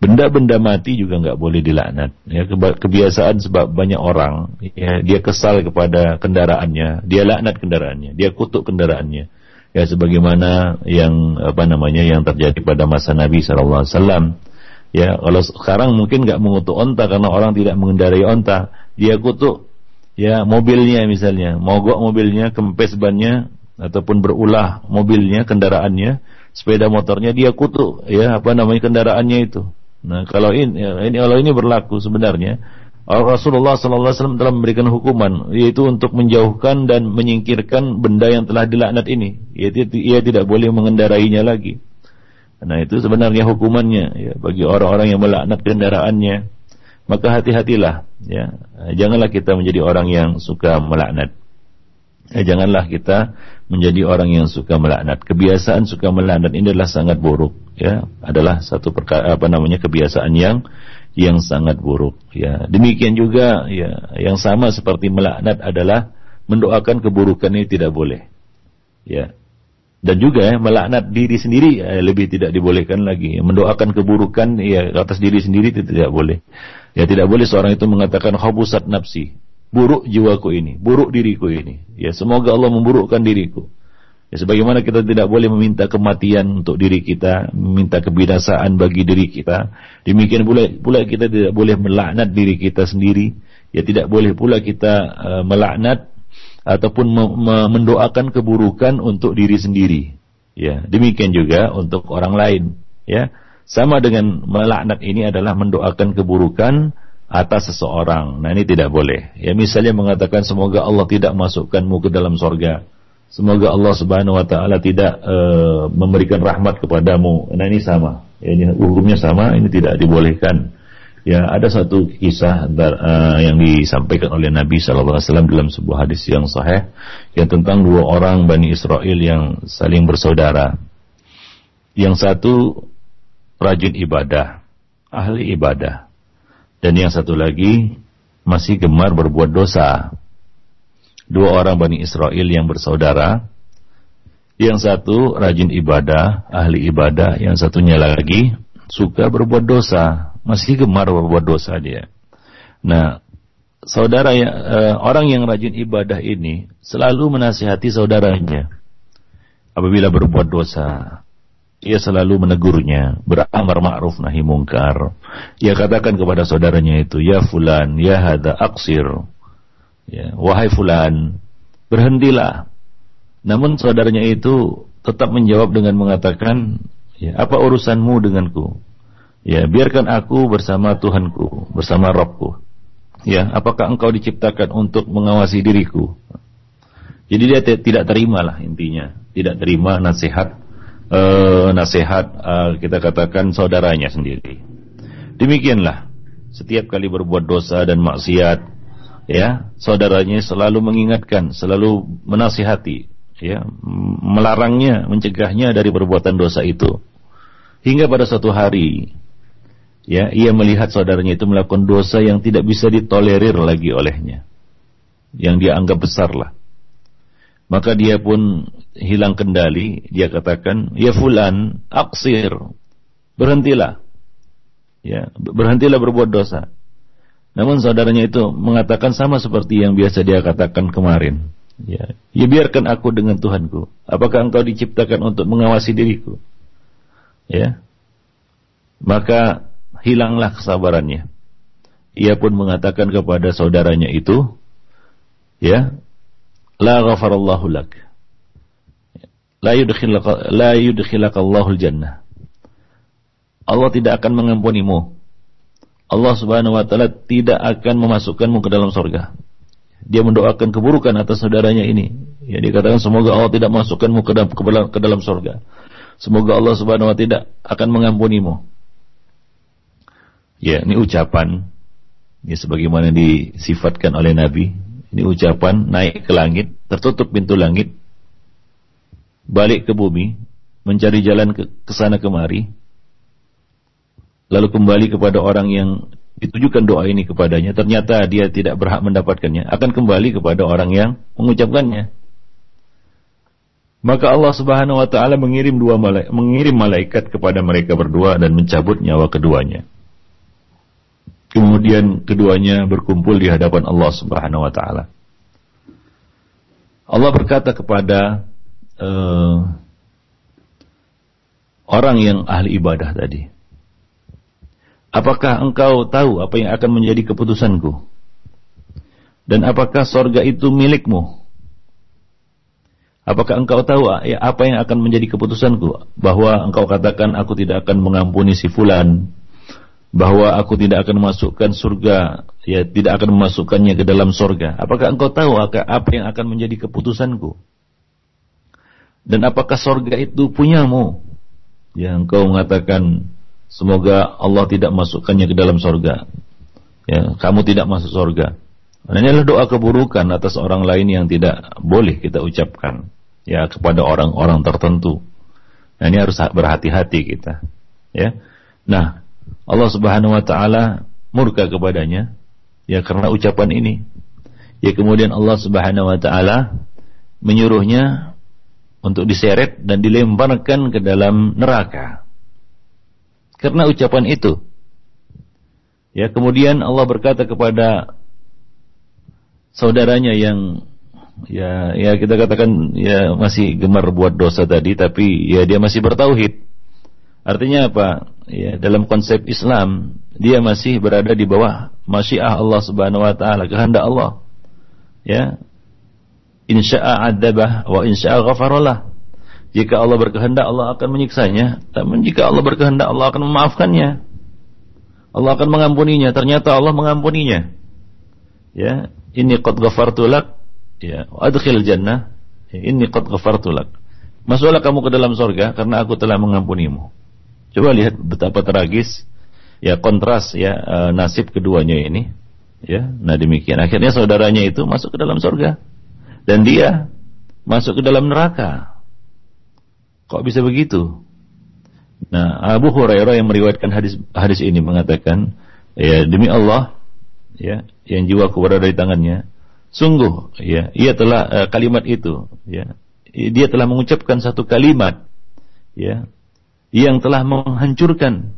Benda-benda mati juga nggak boleh dilaknat. Ya kebiasaan sebab banyak orang ya dia kesal kepada kendaraannya. Dia laknat kendaraannya. Dia kutuk kendaraannya. Ya sebagaimana yang apa namanya yang terjadi pada masa Nabi Wasallam. Ya kalau sekarang mungkin nggak mengutuk onta karena orang tidak mengendarai onta. Dia kutuk ya mobilnya misalnya. Mogok mobilnya kempes bannya ataupun berulah mobilnya kendaraannya sepeda motornya dia kutuk ya apa namanya kendaraannya itu. Nah kalau ini, ya, ini kalau ini berlaku sebenarnya Rasulullah SAW telah memberikan hukuman yaitu untuk menjauhkan dan menyingkirkan benda yang telah dilaknat ini. Ia, ia tidak boleh mengendarainya lagi. Nah itu sebenarnya hukumannya ya bagi orang-orang yang melaknat kendaraannya. Maka hati-hatilah ya. Janganlah kita menjadi orang yang suka melaknat. Ya, janganlah kita menjadi orang yang suka melaknat. Kebiasaan suka melaknat ini adalah sangat buruk, ya. Adalah satu perkara apa namanya kebiasaan yang yang sangat buruk, ya. Demikian juga ya, yang sama seperti melaknat adalah mendoakan keburukan ini tidak boleh. Ya. Dan juga ya, melaknat diri sendiri ya, lebih tidak dibolehkan lagi. Mendoakan keburukan ya atas diri sendiri itu tidak boleh. Ya tidak boleh seorang itu mengatakan khabusat nafsi buruk jiwaku ini, buruk diriku ini. Ya, semoga Allah memburukkan diriku. Ya, sebagaimana kita tidak boleh meminta kematian untuk diri kita, meminta kebinasaan bagi diri kita, demikian pula pula kita tidak boleh melaknat diri kita sendiri. Ya, tidak boleh pula kita uh, melaknat ataupun me- me- mendoakan keburukan untuk diri sendiri. Ya, demikian juga untuk orang lain. Ya, sama dengan melaknat ini adalah mendoakan keburukan atas seseorang. Nah ini tidak boleh. Ya misalnya mengatakan semoga Allah tidak masukkanmu ke dalam sorga. Semoga Allah Subhanahu Wa Taala tidak uh, memberikan rahmat kepadamu. Nah ini sama. Ya, ini hukumnya sama. Ini tidak dibolehkan. Ya ada satu kisah uh, yang disampaikan oleh Nabi SAW dalam sebuah hadis yang sahih yang tentang dua orang Bani Israel yang saling bersaudara. Yang satu rajin ibadah, ahli ibadah. Dan yang satu lagi masih gemar berbuat dosa. Dua orang Bani Israel yang bersaudara. Yang satu rajin ibadah, ahli ibadah. Yang satunya lagi suka berbuat dosa. Masih gemar berbuat dosa dia. Nah, saudara yang, uh, orang yang rajin ibadah ini selalu menasihati saudaranya apabila berbuat dosa ia selalu menegurnya, beramar ma'ruf nahi mungkar. Ia katakan kepada saudaranya itu, "Ya fulan, ya hada aksir." Ya, wahai fulan, berhentilah. Namun saudaranya itu tetap menjawab dengan mengatakan, "Ya, apa urusanmu denganku?" Ya, biarkan aku bersama Tuhanku, bersama Robku. Ya, apakah engkau diciptakan untuk mengawasi diriku? Jadi dia tidak terima lah intinya, tidak terima nasihat uh, nasihat uh, kita katakan saudaranya sendiri. Demikianlah setiap kali berbuat dosa dan maksiat ya saudaranya selalu mengingatkan, selalu menasihati ya melarangnya, mencegahnya dari perbuatan dosa itu. Hingga pada suatu hari ya ia melihat saudaranya itu melakukan dosa yang tidak bisa ditolerir lagi olehnya. Yang dia anggap besar lah. Maka dia pun hilang kendali, dia katakan, "Ya fulan, aksir." Berhentilah. Ya, berhentilah berbuat dosa. Namun saudaranya itu mengatakan sama seperti yang biasa dia katakan kemarin. Ya, ya biarkan aku dengan Tuhanku. Apakah engkau diciptakan untuk mengawasi diriku? Ya. Maka hilanglah kesabarannya. Ia pun mengatakan kepada saudaranya itu, ya, la ghafarallahu lak. La yudkhilaka la yudkhilaka Allahul jannah. Allah tidak akan mengampunimu. Allah Subhanahu wa taala tidak akan memasukkanmu ke dalam surga. Dia mendoakan keburukan atas saudaranya ini. Ya, dikatakan semoga Allah tidak masukkanmu ke dalam, ke dalam surga. Semoga Allah Subhanahu wa tidak akan mengampunimu. Ya, ini ucapan ya sebagaimana disifatkan oleh Nabi ini ucapan naik ke langit, tertutup pintu langit, balik ke bumi, mencari jalan ke, sana kemari, lalu kembali kepada orang yang ditujukan doa ini kepadanya, ternyata dia tidak berhak mendapatkannya, akan kembali kepada orang yang mengucapkannya. Maka Allah Subhanahu wa taala mengirim dua malaikat, mengirim malaikat kepada mereka berdua dan mencabut nyawa keduanya. Kemudian keduanya berkumpul di hadapan Allah Subhanahu wa taala. Allah berkata kepada uh, orang yang ahli ibadah tadi, "Apakah engkau tahu apa yang akan menjadi keputusanku? Dan apakah sorga itu milikmu?" Apakah engkau tahu apa yang akan menjadi keputusanku? Bahwa engkau katakan aku tidak akan mengampuni si fulan, bahwa aku tidak akan masukkan surga, ya tidak akan memasukkannya ke dalam surga. Apakah engkau tahu apa yang akan menjadi keputusanku? Dan apakah surga itu punyamu? Ya engkau mengatakan semoga Allah tidak masukkannya ke dalam surga. Ya, kamu tidak masuk surga. Dan ini adalah doa keburukan atas orang lain yang tidak boleh kita ucapkan ya kepada orang-orang tertentu. Nah, ini harus berhati-hati kita. Ya. Nah, Allah Subhanahu wa taala murka kepadanya ya karena ucapan ini. Ya kemudian Allah Subhanahu wa taala menyuruhnya untuk diseret dan dilemparkan ke dalam neraka. Karena ucapan itu. Ya, kemudian Allah berkata kepada saudaranya yang ya ya kita katakan ya masih gemar buat dosa tadi tapi ya dia masih bertauhid. Artinya apa? Ya, dalam konsep Islam dia masih berada di bawah masyiah Allah Subhanahu wa taala, kehendak Allah. Ya. insya'a adzabah wa insya'a ghafarallah. Jika Allah berkehendak Allah akan menyiksanya, namun jika Allah berkehendak Allah akan memaafkannya. Allah akan mengampuninya. Ternyata Allah mengampuninya. Ya, ini qad ghafartu lak. Ya, adkhil jannah. Ya, ini qad ghafartu lak. Masuklah kamu ke dalam surga karena aku telah mengampunimu. Coba lihat betapa tragis ya kontras ya e, nasib keduanya ini. Ya, nah demikian. Akhirnya saudaranya itu masuk ke dalam surga dan dia masuk ke dalam neraka. Kok bisa begitu? Nah, Abu Hurairah yang meriwayatkan hadis hadis ini mengatakan, ya demi Allah, ya yang jiwa kepada dari tangannya, sungguh, ya ia telah uh, kalimat itu, ya dia telah mengucapkan satu kalimat, ya yang telah menghancurkan,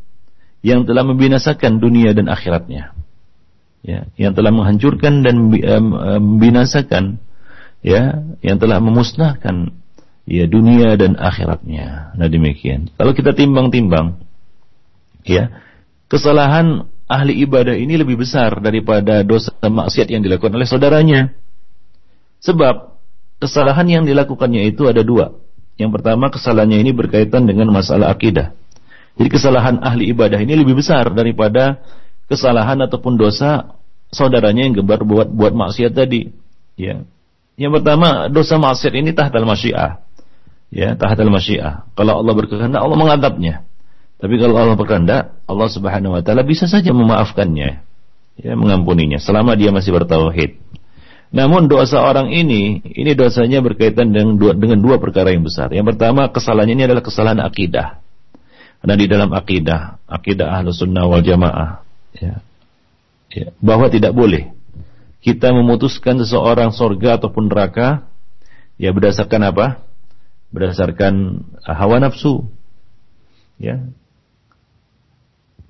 yang telah membinasakan dunia dan akhiratnya, ya yang telah menghancurkan dan membinasakan, ya yang telah memusnahkan ya dunia dan akhiratnya. Nah demikian. Kalau kita timbang-timbang, ya kesalahan ahli ibadah ini lebih besar daripada dosa maksiat yang dilakukan oleh saudaranya. Sebab kesalahan yang dilakukannya itu ada dua. Yang pertama kesalahannya ini berkaitan dengan masalah akidah. Jadi kesalahan ahli ibadah ini lebih besar daripada kesalahan ataupun dosa saudaranya yang gembar buat buat maksiat tadi. Ya. Yang pertama dosa maksiat ini tahtal masyiah ya tahatal masyiah. Kalau Allah berkehendak Allah mengadabnya. Tapi kalau Allah berkehendak Allah Subhanahu wa taala bisa saja memaafkannya. Ya, mengampuninya selama dia masih bertauhid. Namun dosa orang ini, ini dosanya berkaitan dengan dua, dengan dua perkara yang besar. Yang pertama, kesalahannya ini adalah kesalahan akidah. Karena di dalam akidah, akidah ahlu sunnah wal jamaah, ya, ya, bahwa tidak boleh kita memutuskan seseorang sorga ataupun neraka, ya berdasarkan apa? berdasarkan hawa nafsu. Ya.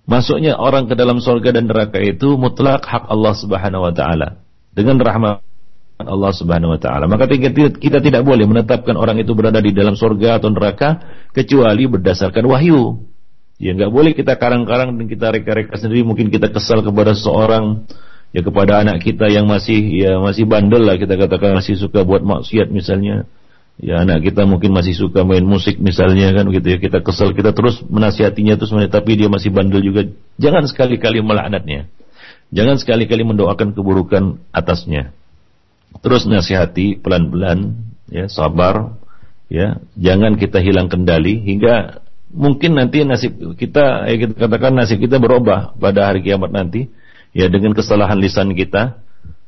Masuknya orang ke dalam surga dan neraka itu mutlak hak Allah Subhanahu wa taala dengan rahmat Allah Subhanahu wa taala. Maka kita tidak boleh menetapkan orang itu berada di dalam surga atau neraka kecuali berdasarkan wahyu. Ya nggak boleh kita karang-karang dan kita reka-reka sendiri. Mungkin kita kesal kepada seorang ya kepada anak kita yang masih ya masih bandel lah kita katakan masih suka buat maksiat misalnya. Ya anak kita mungkin masih suka main musik misalnya kan gitu ya. Kita kesel kita terus menasihatinya terus tapi dia masih bandel juga. Jangan sekali-kali melaknatnya. Jangan sekali-kali mendoakan keburukan atasnya terus nasihati pelan-pelan ya sabar ya. Jangan kita hilang kendali hingga mungkin nanti nasib kita ya kita katakan nasib kita berubah pada hari kiamat nanti ya dengan kesalahan lisan kita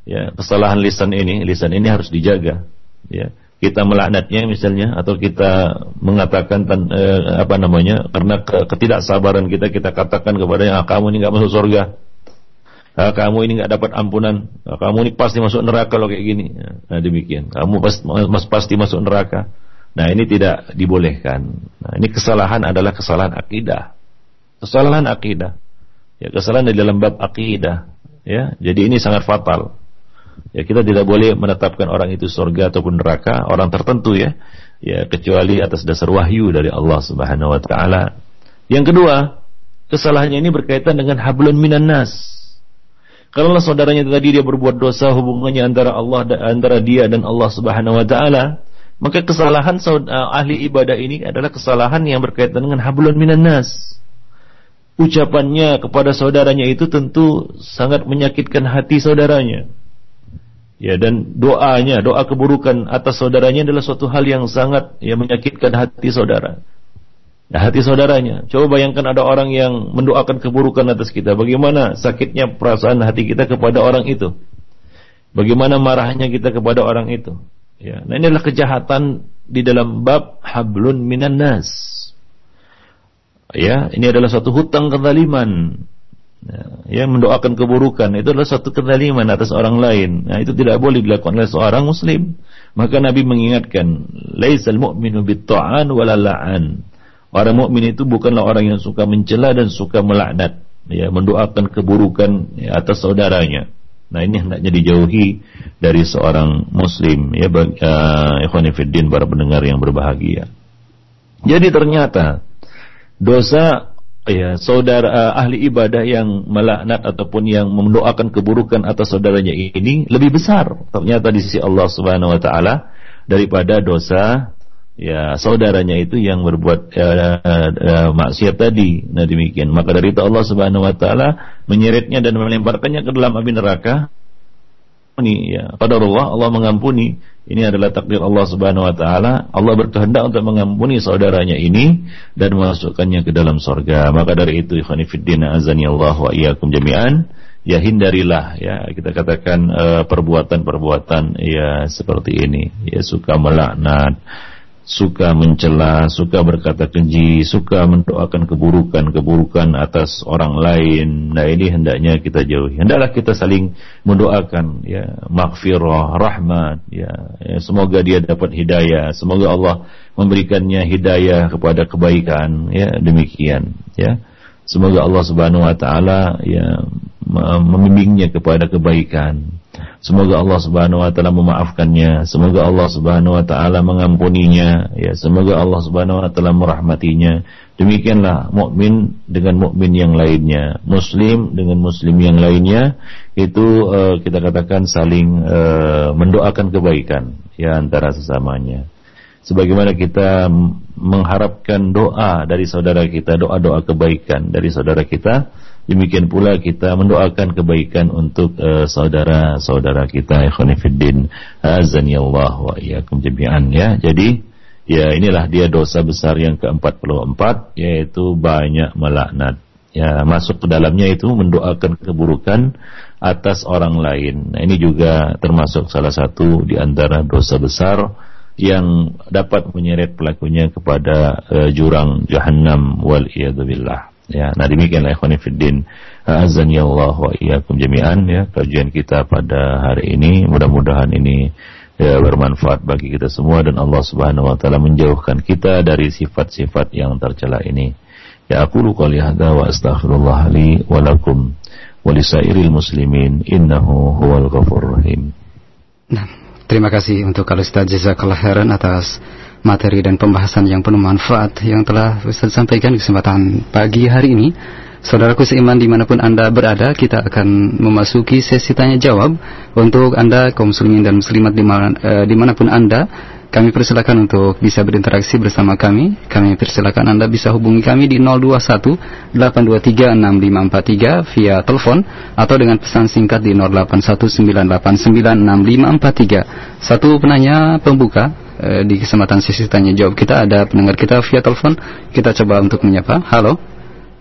ya. Kesalahan lisan ini lisan ini harus dijaga ya. Kita melaknatnya misalnya atau kita mengatakan eh, apa namanya karena ketidaksabaran kita kita katakan kepada yang ah, kamu ini nggak masuk surga kamu ini nggak dapat ampunan. Kamu ini pasti masuk neraka kalau kayak gini. Nah demikian. Kamu pasti mas pasti masuk neraka. Nah ini tidak dibolehkan. Nah ini kesalahan adalah kesalahan akidah. Kesalahan akidah. Ya kesalahan di dalam bab akidah. Ya jadi ini sangat fatal. Ya kita tidak boleh menetapkan orang itu surga ataupun neraka, orang tertentu ya. Ya kecuali atas dasar wahyu dari Allah Subhanahu wa taala. Yang kedua, kesalahannya ini berkaitan dengan hablun minan nas. Karena saudaranya tadi dia berbuat dosa hubungannya antara Allah antara dia dan Allah Subhanahu wa taala, maka kesalahan ahli ibadah ini adalah kesalahan yang berkaitan dengan hablun minan nas. Ucapannya kepada saudaranya itu tentu sangat menyakitkan hati saudaranya. Ya dan doanya, doa keburukan atas saudaranya adalah suatu hal yang sangat ya menyakitkan hati saudara. Nah, hati saudaranya. Coba bayangkan ada orang yang mendoakan keburukan atas kita. Bagaimana sakitnya perasaan hati kita kepada orang itu? Bagaimana marahnya kita kepada orang itu? Ya, nah ini adalah kejahatan di dalam bab hablun minan nas. Ya, ini adalah suatu hutang kezaliman ya mendoakan keburukan itu adalah satu kezaliman atas orang lain. Nah, itu tidak boleh dilakukan oleh seorang muslim. Maka Nabi mengingatkan, "Laisal mu'minu bit-ta'an wala la'an." Orang mukmin itu bukanlah orang yang suka mencela dan suka melaknat, ya, mendoakan keburukan ya, atas saudaranya. Nah, ini hendaknya dijauhi dari seorang muslim ya bagi uh, para pendengar yang berbahagia. Jadi ternyata dosa ya saudara uh, ahli ibadah yang melaknat ataupun yang mendoakan keburukan atas saudaranya ini lebih besar ternyata di sisi Allah Subhanahu wa taala daripada dosa ya saudaranya itu yang berbuat uh, uh, maksiat tadi. Nah demikian. Maka dari itu Allah Subhanahu wa taala menyeretnya dan melemparkannya ke dalam api neraka. Ini ya Allah Allah mengampuni. Ini adalah takdir Allah Subhanahu wa taala. Allah berkehendak untuk mengampuni saudaranya ini dan memasukkannya ke dalam sorga. Maka dari itu ikhwani fiddin azani Allah wa iyyakum jami'an. Ya hindarilah ya kita katakan eh, perbuatan-perbuatan uh, ya seperti ini. Ya suka melaknat suka mencela, suka berkata keji, suka mendoakan keburukan-keburukan atas orang lain. Nah ini hendaknya kita jauhi. Hendaklah kita saling mendoakan ya maghfirah, rahmat ya, ya semoga dia dapat hidayah, semoga Allah memberikannya hidayah kepada kebaikan ya demikian ya. Semoga Allah Subhanahu wa taala ya membimbingnya kepada kebaikan. Semoga Allah Subhanahu wa taala memaafkannya, semoga Allah Subhanahu wa taala mengampuninya, ya semoga Allah Subhanahu wa taala merahmatinya. Demikianlah mukmin dengan mukmin yang lainnya, muslim dengan muslim yang lainnya itu uh, kita katakan saling uh, mendoakan kebaikan ya antara sesamanya. Sebagaimana kita mengharapkan doa dari saudara kita, doa-doa kebaikan dari saudara kita, Demikian pula kita mendoakan kebaikan untuk uh, saudara-saudara kita ikhwanifiddin azani Allah wa iyyakum jami'an ya. Jadi ya inilah dia dosa besar yang ke-44 yaitu banyak melaknat. Ya, masuk ke dalamnya itu mendoakan keburukan atas orang lain. Nah, ini juga termasuk salah satu di antara dosa besar yang dapat menyeret pelakunya kepada uh, jurang jahannam wal billah. Ya, nah demikianlah ikhwan fiddin. Azan ya Allah wa iyyakum jami'an ya kajian kita pada hari ini. Mudah-mudahan ini ya, bermanfaat bagi kita semua dan Allah Subhanahu wa taala menjauhkan kita dari sifat-sifat yang tercela ini. Ya aku qouli hadza wa astaghfirullah li wa lakum wa lisairil muslimin innahu huwal ghafurur rahim. Nah, terima kasih untuk kalau Ustaz jazakallah khairan atas materi dan pembahasan yang penuh manfaat yang telah Ustaz sampaikan di kesempatan pagi hari ini. Saudaraku seiman di mana pun Anda berada, kita akan memasuki sesi tanya jawab untuk Anda kaum muslimin dan muslimat di mana, eh, di mana pun Anda. Kami persilakan untuk bisa berinteraksi bersama kami. Kami persilakan Anda bisa hubungi kami di 021 823 6543 via telepon atau dengan pesan singkat di 0819896543. Satu penanya pembuka Eh, di kesempatan sesi tanya jawab kita ada pendengar kita via telepon. Kita coba untuk menyapa. Halo.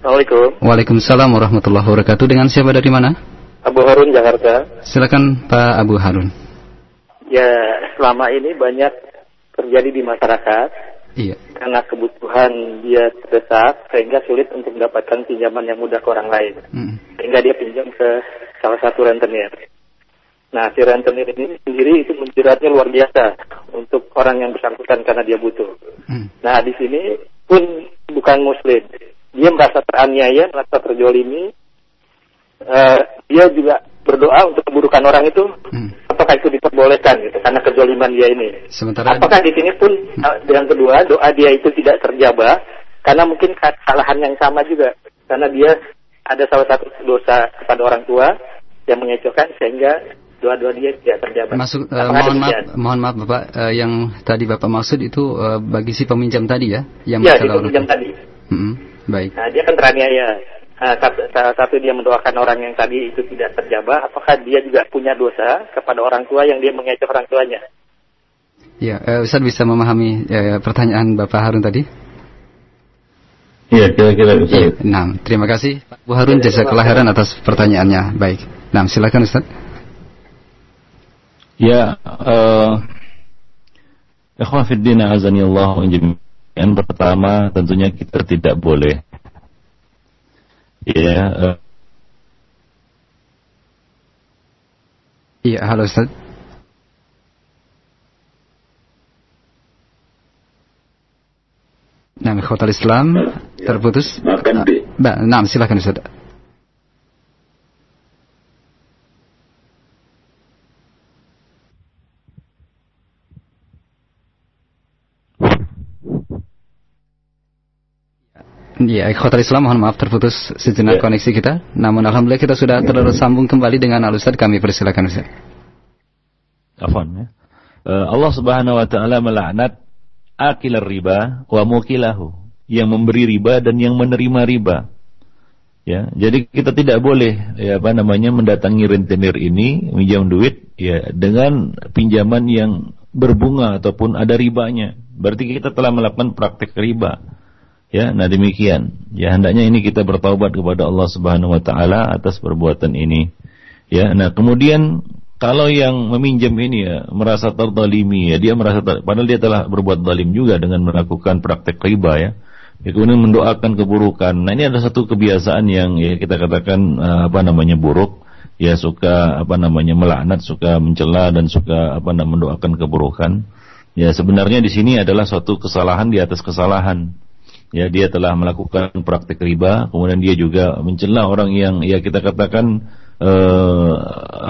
Assalamualaikum. Waalaikumsalam warahmatullahi wabarakatuh. Dengan siapa dari mana? Abu Harun Jakarta. Silakan Pak Abu Harun. Ya, selama ini banyak terjadi di masyarakat. Iya. Karena kebutuhan dia terdesak sehingga sulit untuk mendapatkan pinjaman yang mudah ke orang lain. Hmm. Sehingga dia pinjam ke salah satu rentenir. Nah, si rentenir ini sendiri itu menjeratnya luar biasa untuk orang yang bersangkutan karena dia butuh. Hmm. Nah, di sini pun bukan muslim. Dia merasa teraniaya, merasa terjolimi. Uh, dia juga berdoa untuk keburukan orang itu. Hmm. Apakah itu diperbolehkan gitu karena kejoliman dia ini? Sementara apakah di sini pun hmm. yang kedua doa dia itu tidak terjabah karena mungkin kesalahan yang sama juga karena dia ada salah satu dosa kepada orang tua yang mengecohkan sehingga dua-dua dia tidak terjabat. Masuk, uh, mohon maaf, mohon maaf Bapak, uh, yang tadi Bapak maksud itu uh, bagi si peminjam tadi ya, yang ya, si peminjam tadi. Hmm, baik. Nah, dia kan teraniaya. Nah, salah satu dia mendoakan orang yang tadi itu tidak terjabah, apakah dia juga punya dosa kepada orang tua yang dia mengecoh orang tuanya? Ya, uh, Ustaz bisa memahami uh, pertanyaan Bapak Harun tadi? Iya, kira-kira bisa. Ya, nah, terima kasih Pak Bu Harun ya, jasa kelahiran atas pertanyaannya. Baik. Nah, silakan Ustaz. Ya, uh, ikhwan fiddina azani Allah yang pertama tentunya kita tidak boleh ya uh, Iya, halo Ustaz. Nah, Khotal Islam terputus. Nah, nah, silakan Ustaz. Ya, ikhwatal Islam mohon maaf terputus sejenak Ya. koneksi kita. Namun alhamdulillah kita sudah tersambung kembali dengan Al Ustaz. Kami persilakan Ustaz. Afwan ya. Eh, Allah Subhanahu wa taala melaknat akilar riba wa mukilahu, yang memberi riba dan yang menerima riba. Ya, jadi kita tidak boleh ya apa namanya mendatangi rentenir ini minjam duit ya dengan pinjaman yang berbunga ataupun ada ribanya. Berarti kita telah melakukan praktek riba. Ya, nah demikian. Ya hendaknya ini kita bertaubat kepada Allah Subhanahu wa taala atas perbuatan ini. Ya, nah kemudian kalau yang meminjam ini ya merasa terzalimi ya dia merasa ter- padahal dia telah berbuat zalim juga dengan melakukan praktek riba ya. Ya, kemudian mendoakan keburukan. Nah, ini ada satu kebiasaan yang ya kita katakan eh, apa namanya buruk. Ya suka apa namanya melaknat, suka mencela dan suka apa namanya mendoakan keburukan. Ya sebenarnya di sini adalah suatu kesalahan di atas kesalahan ya dia telah melakukan praktik riba. Kemudian dia juga mencela orang yang ya kita katakan eh,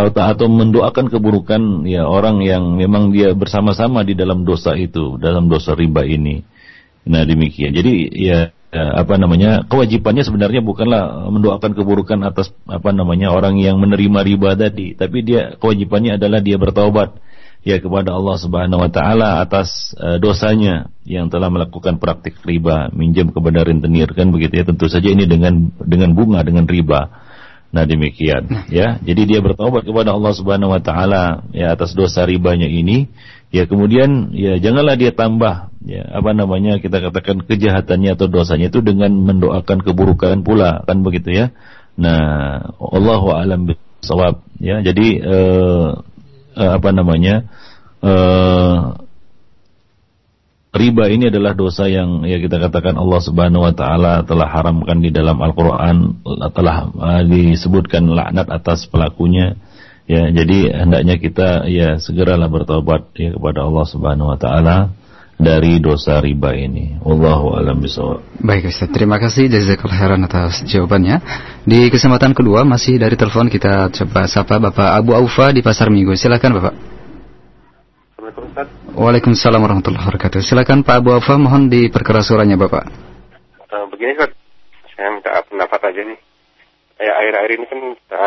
atau, atau mendoakan keburukan ya orang yang memang dia bersama-sama di dalam dosa itu dalam dosa riba ini. Nah demikian. Jadi ya apa namanya kewajibannya sebenarnya bukanlah mendoakan keburukan atas apa namanya orang yang menerima riba tadi. Tapi dia kewajibannya adalah dia bertaubat ya kepada Allah Subhanahu wa taala atas eh, dosanya yang telah melakukan praktik riba, minjam kepada rentenir kan begitu ya. Tentu saja ini dengan dengan bunga dengan riba. Nah, demikian ya. Jadi dia bertobat kepada Allah Subhanahu wa taala ya atas dosa ribanya ini. Ya kemudian ya janganlah dia tambah ya apa namanya kita katakan kejahatannya atau dosanya itu dengan mendoakan keburukan pula kan begitu ya. Nah, Allahu alam bisawab ya. Jadi eh, eh, apa namanya eh, riba ini adalah dosa yang ya kita katakan Allah Subhanahu wa taala telah haramkan di dalam Al-Qur'an telah eh, disebutkan laknat atas pelakunya. Ya jadi hendaknya kita ya segeralah bertobat ya kepada Allah Subhanahu wa taala dari dosa riba ini. Wallahu alam bisawab. Baik Ustaz, terima kasih jazakallahu khairan atas jawabannya. Di kesempatan kedua masih dari telepon kita coba sapa Bapak Abu Aufa di Pasar Minggu. Silakan Bapak. Assalamualaikum Ustaz. Waalaikumsalam warahmatullahi wabarakatuh. Silakan Pak Abu Aufa mohon diperkeras suaranya Bapak. Eh, begini Ustaz, saya minta pendapat aja nih. Ya, akhir-akhir ini kan kita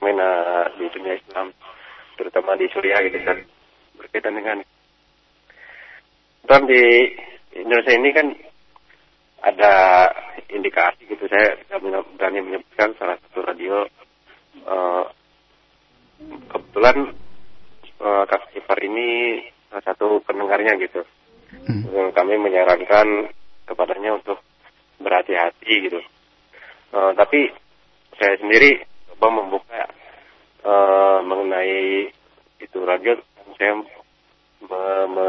main eh, di dunia Islam, terutama di Suriah gitu kan, berkaitan dengan dan di Indonesia ini kan ada indikasi gitu saya tidak berani menyebutkan salah satu radio eh, kebetulan eh, Kak Ipar ini salah satu pendengarnya gitu Hmm. Kami menyarankan kepadanya untuk berhati-hati gitu. Eh, tapi saya sendiri coba membuka eh, mengenai itu radio, saya me, me,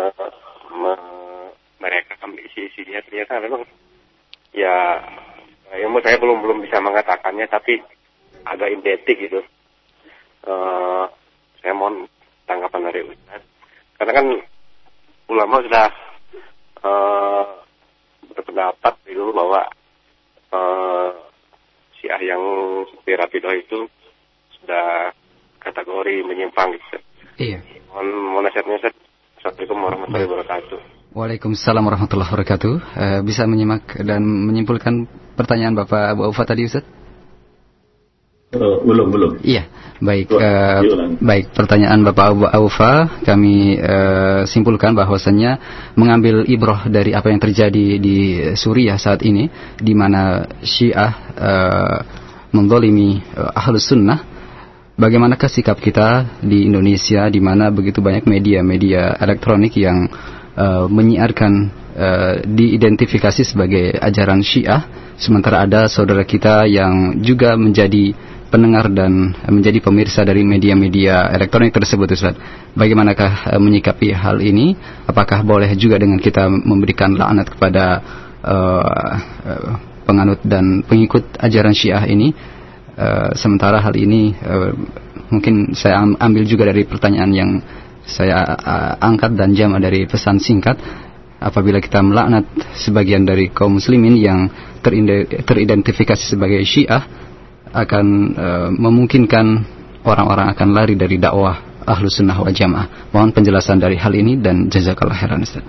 merekam isi-isinya ternyata memang ya ilmu saya belum belum bisa mengatakannya tapi agak identik gitu. Eh, saya mohon tanggapan dari Ustaz. Karena kan ulama sudah eh, berpendapat dulu bahwa eh, Syiah yang seperti Rafidah itu sudah kategori menyimpang gitu. Iya. Mohon mohon nasihatnya Ustaz. Assalamualaikum warahmatullahi wabarakatuh. Waalaikumsalam warahmatullahi wabarakatuh. Eh, bisa menyimak dan menyimpulkan pertanyaan Bapak Abu Aufa tadi Ustaz? belum belum. Iya, baik. Diulang. baik, pertanyaan Bapak Abu Aufa kami eh, simpulkan bahwasannya mengambil ibroh dari apa yang terjadi di Suriah saat ini, di mana Syiah eh, mendolimi ahlus sunnah. Bagaimanakah sikap kita di Indonesia, di mana begitu banyak media-media elektronik yang eh, menyiarkan eh, diidentifikasi sebagai ajaran Syiah, sementara ada saudara kita yang juga menjadi pendengar dan menjadi pemirsa dari media-media elektronik tersebut Ustaz. Bagaimanakah eh, menyikapi hal ini? Apakah boleh juga dengan kita memberikan laknat kepada eh, penganut dan pengikut ajaran Syiah ini? Eh, sementara hal ini eh, mungkin saya am- ambil juga dari pertanyaan yang saya eh, angkat dan jama dari pesan singkat apabila kita melaknat sebagian dari kaum muslimin yang teridentifikasi sebagai Syiah akan eh, memungkinkan orang-orang akan lari dari dakwah ahlu sunnah wal jamaah. Mohon penjelasan dari hal ini dan jazakallah Ustaz.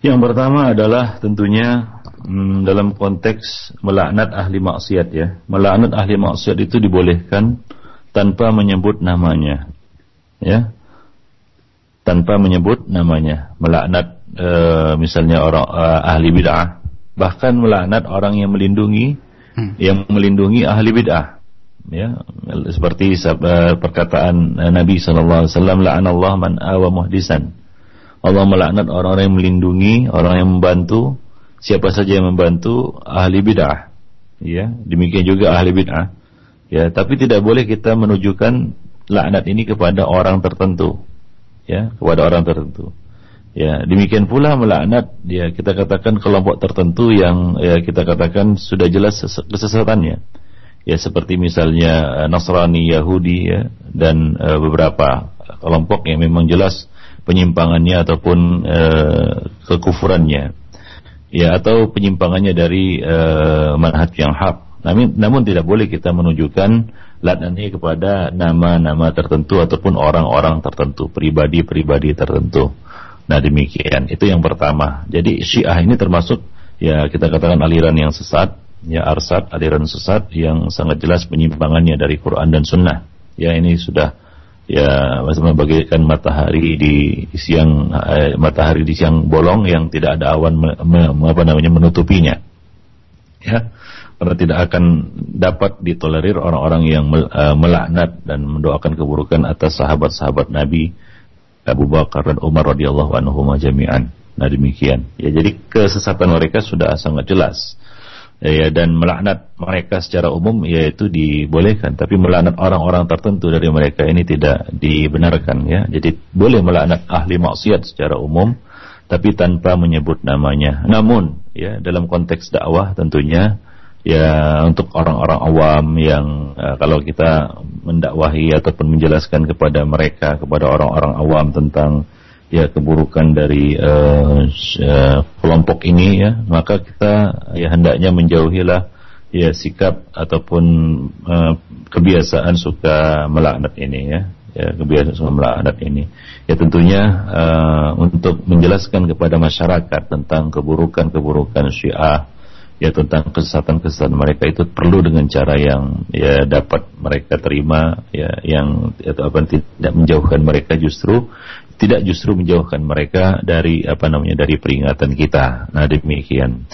Yang pertama adalah tentunya hmm, dalam konteks melaknat ahli maksiat ya. Melaknat ahli maksiat itu dibolehkan tanpa menyebut namanya. Ya. Tanpa menyebut namanya. Melaknat e, misalnya orang e, ahli bid'ah, bahkan melaknat orang yang melindungi hmm. yang melindungi ahli bid'ah. Ya, seperti uh, perkataan Nabi sallallahu alaihi wasallam la'anallahu man awa muhdisan Allah melaknat orang-orang yang melindungi, orang yang membantu, siapa saja yang membantu ahli bid'ah. Ya, demikian juga ahli bid'ah. Ya, tapi tidak boleh kita menunjukkan laknat ini kepada orang tertentu. Ya, kepada orang tertentu. Ya, demikian pula melaknat ya kita katakan kelompok tertentu yang ya kita katakan sudah jelas kesesatannya. Ya seperti misalnya eh, Nasrani, Yahudi ya dan uh, beberapa kelompok yang memang jelas penyimpangannya ataupun e, kekufurannya ya atau penyimpangannya dari e, manhaj yang hak. Namun, namun tidak boleh kita menunjukkan laknatnya kepada nama-nama tertentu ataupun orang-orang tertentu pribadi-pribadi tertentu. Nah demikian. Itu yang pertama. Jadi syiah ini termasuk ya kita katakan aliran yang sesat ya arsat aliran sesat yang sangat jelas penyimpangannya dari Quran dan Sunnah. Ya ini sudah ya maksudnya bagaikan matahari di siang eh, matahari di siang bolong yang tidak ada awan me, me, apa namanya menutupinya ya karena tidak akan dapat ditolerir orang-orang yang uh, melaknat dan mendoakan keburukan atas sahabat-sahabat Nabi Abu Bakar dan Umar radhiyallahu anhu jami'an. Nah demikian. Ya jadi kesesatan mereka sudah sangat jelas ya dan melaknat mereka secara umum yaitu dibolehkan. Tapi melaknat orang-orang tertentu dari mereka ini tidak dibenarkan ya. Jadi boleh melaknat ahli maksiat secara umum tapi tanpa menyebut namanya. Namun ya dalam konteks dakwah tentunya ya untuk orang-orang awam yang uh, kalau kita mendakwahi ataupun menjelaskan kepada mereka kepada orang-orang awam tentang ya keburukan dari uh, kelompok ini ya. Maka kita ya hendaknya menjauhilah ya sikap ataupun uh, kebiasaan suka melaknat ini ya. Ya kebiasaan suka melaknat ini. Ya tentunya uh, untuk menjelaskan kepada masyarakat tentang keburukan-keburukan Syiah ya tentang kesesatan-kesesatan mereka itu perlu dengan cara yang ya dapat mereka terima ya yang atau apa tidak menjauhkan mereka justru tidak justru menjauhkan mereka dari apa namanya dari peringatan kita. Nah demikian.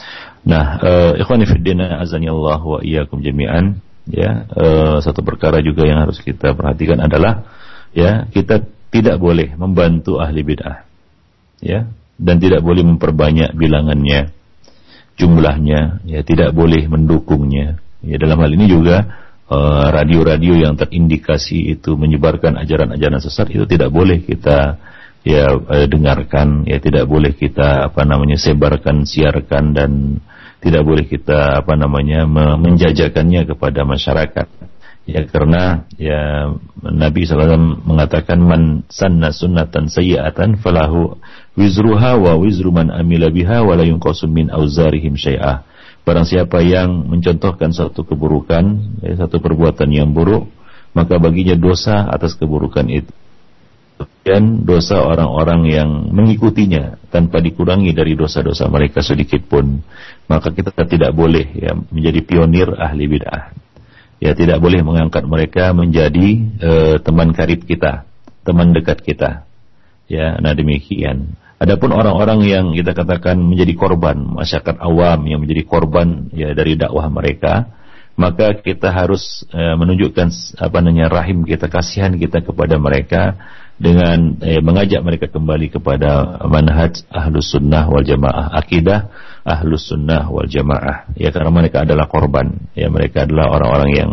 Nah, uh, ikhwani fiddina azani Allah wa iyyakum jami'an ya uh, satu perkara juga yang harus kita perhatikan adalah ya kita tidak boleh membantu ahli bid'ah ya dan tidak boleh memperbanyak bilangannya jumlahnya ya tidak boleh mendukungnya. Ya dalam hal ini juga eh, radio-radio uh, yang terindikasi itu menyebarkan ajaran-ajaran sesat itu tidak boleh kita ya eh, dengarkan. Ya tidak boleh kita apa namanya sebarkan siarkan dan tidak boleh kita apa namanya menjajakannya kepada masyarakat ya karena ya Nabi SAW mengatakan man sanna sunnatan sayyi'atan falahu wizruha wa wizru man amila biha wa la yunqasu min auzarihim syai'ah barang siapa yang mencontohkan satu keburukan ya, satu perbuatan yang buruk maka baginya dosa atas keburukan itu. Dan dosa orang-orang yang mengikutinya tanpa dikurangi dari dosa-dosa mereka sedikit pun maka kita tidak boleh ya menjadi pionir ahli bid'ah ya tidak boleh mengangkat mereka menjadi uh, teman karib kita teman dekat kita. Ya nah demikian. Adapun orang-orang yang kita katakan menjadi korban masyarakat awam yang menjadi korban ya dari dakwah mereka maka kita harus uh, menunjukkan apa namanya rahim kita kasihan kita kepada mereka dengan eh, mengajak mereka kembali kepada manhaj ahlus sunnah wal jamaah akidah ahlus sunnah wal jamaah. Ya karena mereka adalah korban. Ya mereka adalah orang-orang yang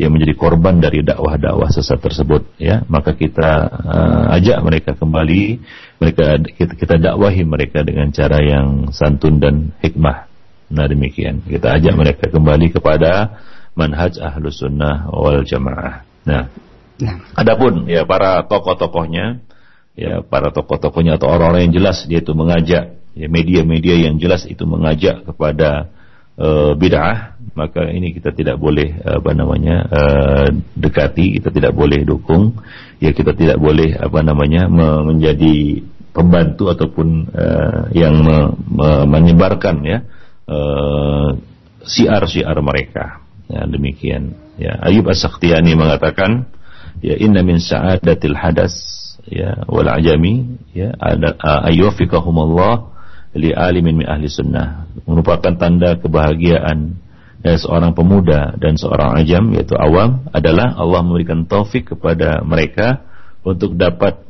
yang menjadi korban dari dakwah-dakwah sesat tersebut. Ya maka kita uh, ajak mereka kembali. Mereka kita, kita dakwahi mereka dengan cara yang santun dan hikmah. Nah demikian. Kita ajak mereka kembali kepada manhaj ahlus sunnah wal jamaah. Nah Nah. Adapun ya para tokoh-tokohnya, ya para tokoh-tokohnya atau orang-orang yang jelas dia itu mengajak, media-media yang jelas itu mengajak kepada uh, bid'ah, maka ini kita tidak boleh apa namanya uh, dekati, kita tidak boleh dukung, ya kita tidak boleh apa namanya menjadi pembantu ataupun uh, yang me, me, menyebarkan ya siar-siar mereka. Ya, demikian. Ya, Ayub As-Saktiani mengatakan, ya inna min sa'adatil hadas ya wal ajami ya ada ayyufikahumullah li alimin min ahli sunnah. Merupakan tanda kebahagiaan ya, seorang pemuda dan seorang ajam yaitu awam adalah Allah memberikan taufik kepada mereka untuk dapat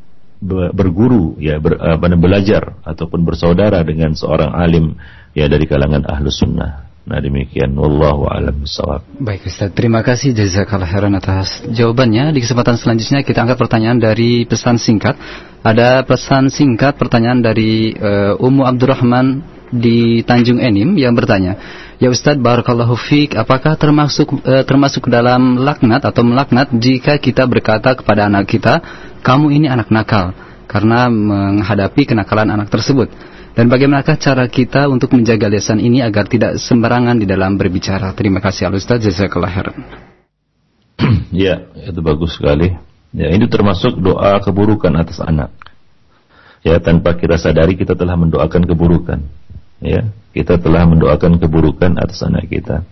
berguru ya ber, apa, belajar ataupun bersaudara dengan seorang alim ya dari kalangan ahlus sunnah Nah demikian wallahu alam bisawab. Baik Ustaz, terima kasih jazakallah khairan atas jawabannya. Di kesempatan selanjutnya kita angkat pertanyaan dari pesan singkat. Ada pesan singkat pertanyaan dari uh, Ummu Abdurrahman di Tanjung Enim yang bertanya, "Ya Ustaz, barakallahu fiik, apakah termasuk uh, termasuk dalam laknat atau melaknat jika kita berkata kepada anak kita, kamu ini anak nakal?" Karena menghadapi kenakalan anak tersebut. Dan bagaimanakah cara kita untuk menjaga lisan ini agar tidak sembarangan di dalam berbicara? Terima kasih Al Ustaz Jazakallah ya, itu bagus sekali. Ya, ini termasuk doa keburukan atas anak. Ya, tanpa kita sadari kita telah mendoakan keburukan. Ya, kita telah mendoakan keburukan atas anak kita.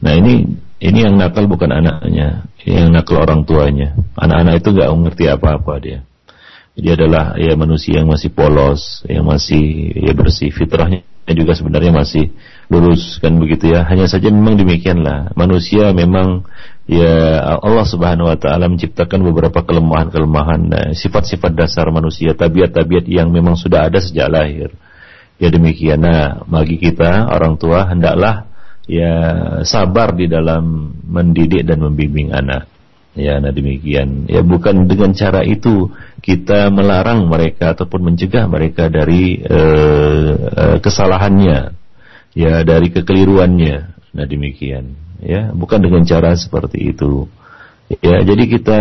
Nah, ini ini yang nakal bukan anaknya, yang nakal orang tuanya. Anak-anak itu nggak mengerti apa-apa dia dia adalah ya manusia yang masih polos, yang masih ya bersih, fitrahnya juga sebenarnya masih lurus kan begitu ya. Hanya saja memang demikianlah. Manusia memang ya Allah Subhanahu wa taala menciptakan beberapa kelemahan-kelemahan nah, sifat-sifat dasar manusia, tabiat-tabiat yang memang sudah ada sejak lahir. Ya demikian. Nah, bagi kita orang tua hendaklah ya sabar di dalam mendidik dan membimbing anak. Ya, nah demikian. Ya, bukan dengan cara itu kita melarang mereka ataupun mencegah mereka dari uh, uh, kesalahannya, ya, dari kekeliruannya. Nah demikian. Ya, bukan dengan cara seperti itu. Ya, jadi kita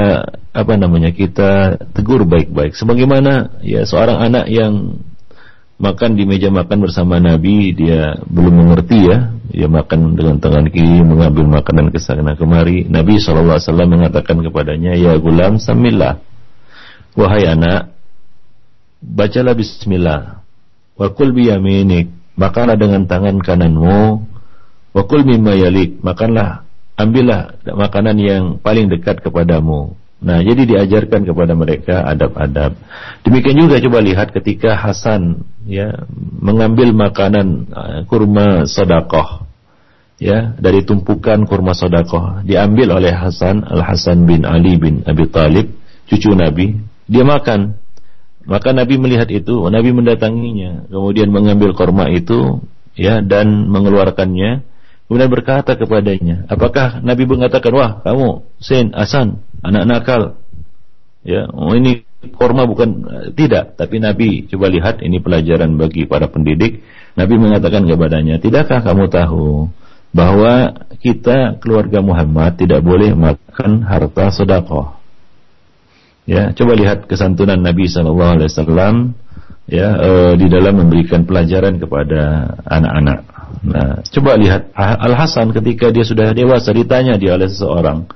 apa namanya? Kita tegur baik-baik. Sebagaimana ya seorang anak yang makan di meja makan bersama Nabi dia belum mengerti ya. Dia makan dengan tangan kiri mengambil makanan ke sana kemari. Nabi SAW mengatakan kepadanya ya gulam samillah wahai anak bacalah bismillah. Wakul biyaminik makanlah dengan tangan kananmu. Wakul mimma yalik. Makanlah ambillah makanan yang paling dekat kepadamu Nah, jadi diajarkan kepada mereka adab-adab. Demikian juga coba lihat ketika Hasan ya mengambil makanan uh, kurma sodakoh ya dari tumpukan kurma sodakoh diambil oleh Hasan Al Hasan bin Ali bin Abi Talib cucu Nabi dia makan maka Nabi melihat itu Nabi mendatanginya kemudian mengambil kurma itu ya dan mengeluarkannya Kemudian berkata kepadanya, apakah Nabi mengatakan, wah kamu Sen, Asan, anak nakal. Ya, oh ini korma bukan tidak, tapi Nabi coba lihat ini pelajaran bagi para pendidik. Nabi mengatakan kepadanya, tidakkah kamu tahu bahwa kita keluarga Muhammad tidak boleh makan harta sedekah. Ya, coba lihat kesantunan Nabi Shallallahu Alaihi Wasallam ya e, di dalam memberikan pelajaran kepada anak-anak. Nah, coba lihat Al Hasan ketika dia sudah dewasa ditanya dia oleh seseorang,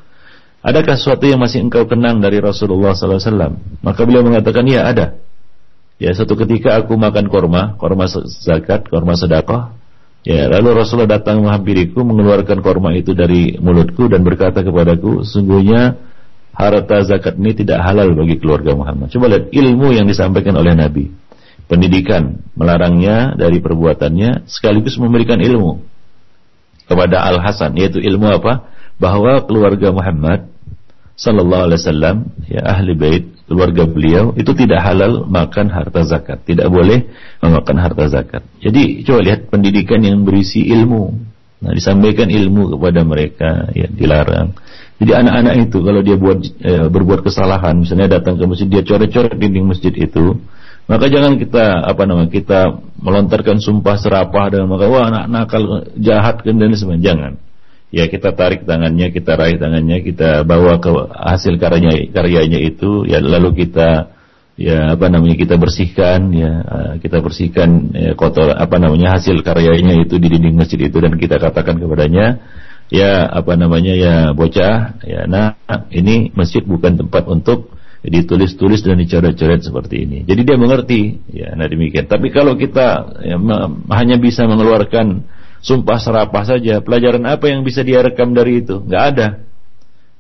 adakah sesuatu yang masih engkau kenang dari Rasulullah SAW? Maka beliau mengatakan, ya ada. Ya, satu ketika aku makan korma, korma zakat, korma sedekah. Ya, lalu Rasulullah datang menghampiriku, mengeluarkan korma itu dari mulutku dan berkata kepadaku, sungguhnya harta zakat ini tidak halal bagi keluarga Muhammad. Coba lihat ilmu yang disampaikan oleh Nabi pendidikan, melarangnya dari perbuatannya sekaligus memberikan ilmu kepada Al Hasan yaitu ilmu apa? Bahwa keluarga Muhammad sallallahu alaihi wasallam ya ahli bait keluarga beliau itu tidak halal makan harta zakat, tidak boleh memakan harta zakat. Jadi coba lihat pendidikan yang berisi ilmu. Nah, disampaikan ilmu kepada mereka ya dilarang. Jadi anak-anak itu kalau dia buat e, berbuat kesalahan, misalnya datang ke masjid dia coret-coret dinding masjid itu, maka jangan kita apa namanya kita melontarkan sumpah serapah dengan maka wah anak nakal jahat dan sebagainya. Jangan. Ya kita tarik tangannya, kita raih tangannya, kita bawa ke hasil karyanya karyanya itu ya lalu kita ya apa namanya kita bersihkan ya kita bersihkan ya, kotor apa namanya hasil karyanya itu di dinding masjid itu dan kita katakan kepadanya ya apa namanya ya bocah ya nah ini masjid bukan tempat untuk ditulis-tulis dan dicoret-coret seperti ini. Jadi dia mengerti, ya, nah demikian. Tapi kalau kita ya, hanya bisa mengeluarkan sumpah serapah saja, pelajaran apa yang bisa dia rekam dari itu? Nggak ada.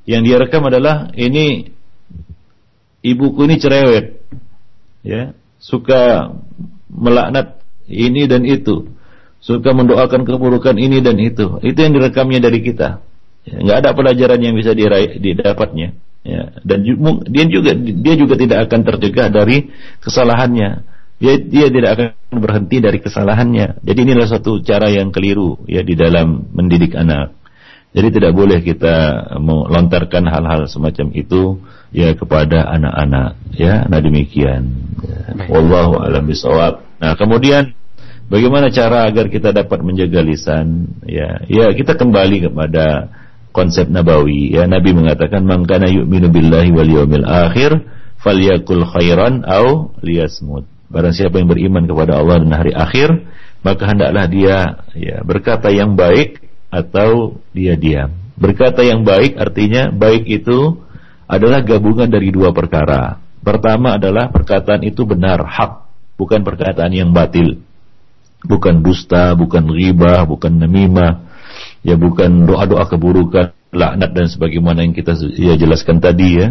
Yang dia rekam adalah ini ibuku ini cerewet, ya, suka melaknat ini dan itu, suka mendoakan keburukan ini dan itu. Itu yang direkamnya dari kita. Ya, nggak ada pelajaran yang bisa didapatnya ya dan dia juga dia juga tidak akan tercegah dari kesalahannya dia dia tidak akan berhenti dari kesalahannya. Jadi inilah satu cara yang keliru ya di dalam mendidik anak. Jadi tidak boleh kita melontarkan hal-hal semacam itu ya kepada anak-anak ya. Nah demikian. Ya. wallahu alam bisawab nah kemudian bagaimana cara agar kita dapat menjaga lisan ya? Ya kita kembali kepada konsep nabawi ya. Nabi mengatakan man kana yu'minu billahi wal yawmil akhir falyakul khairan au liyasmut barang siapa yang beriman kepada Allah dan hari akhir maka hendaklah dia ya berkata yang baik atau dia diam berkata yang baik artinya baik itu adalah gabungan dari dua perkara pertama adalah perkataan itu benar hak bukan perkataan yang batil bukan dusta bukan ghibah bukan namimah ya bukan doa-doa keburukan, laknat dan sebagaimana yang kita ya jelaskan tadi ya.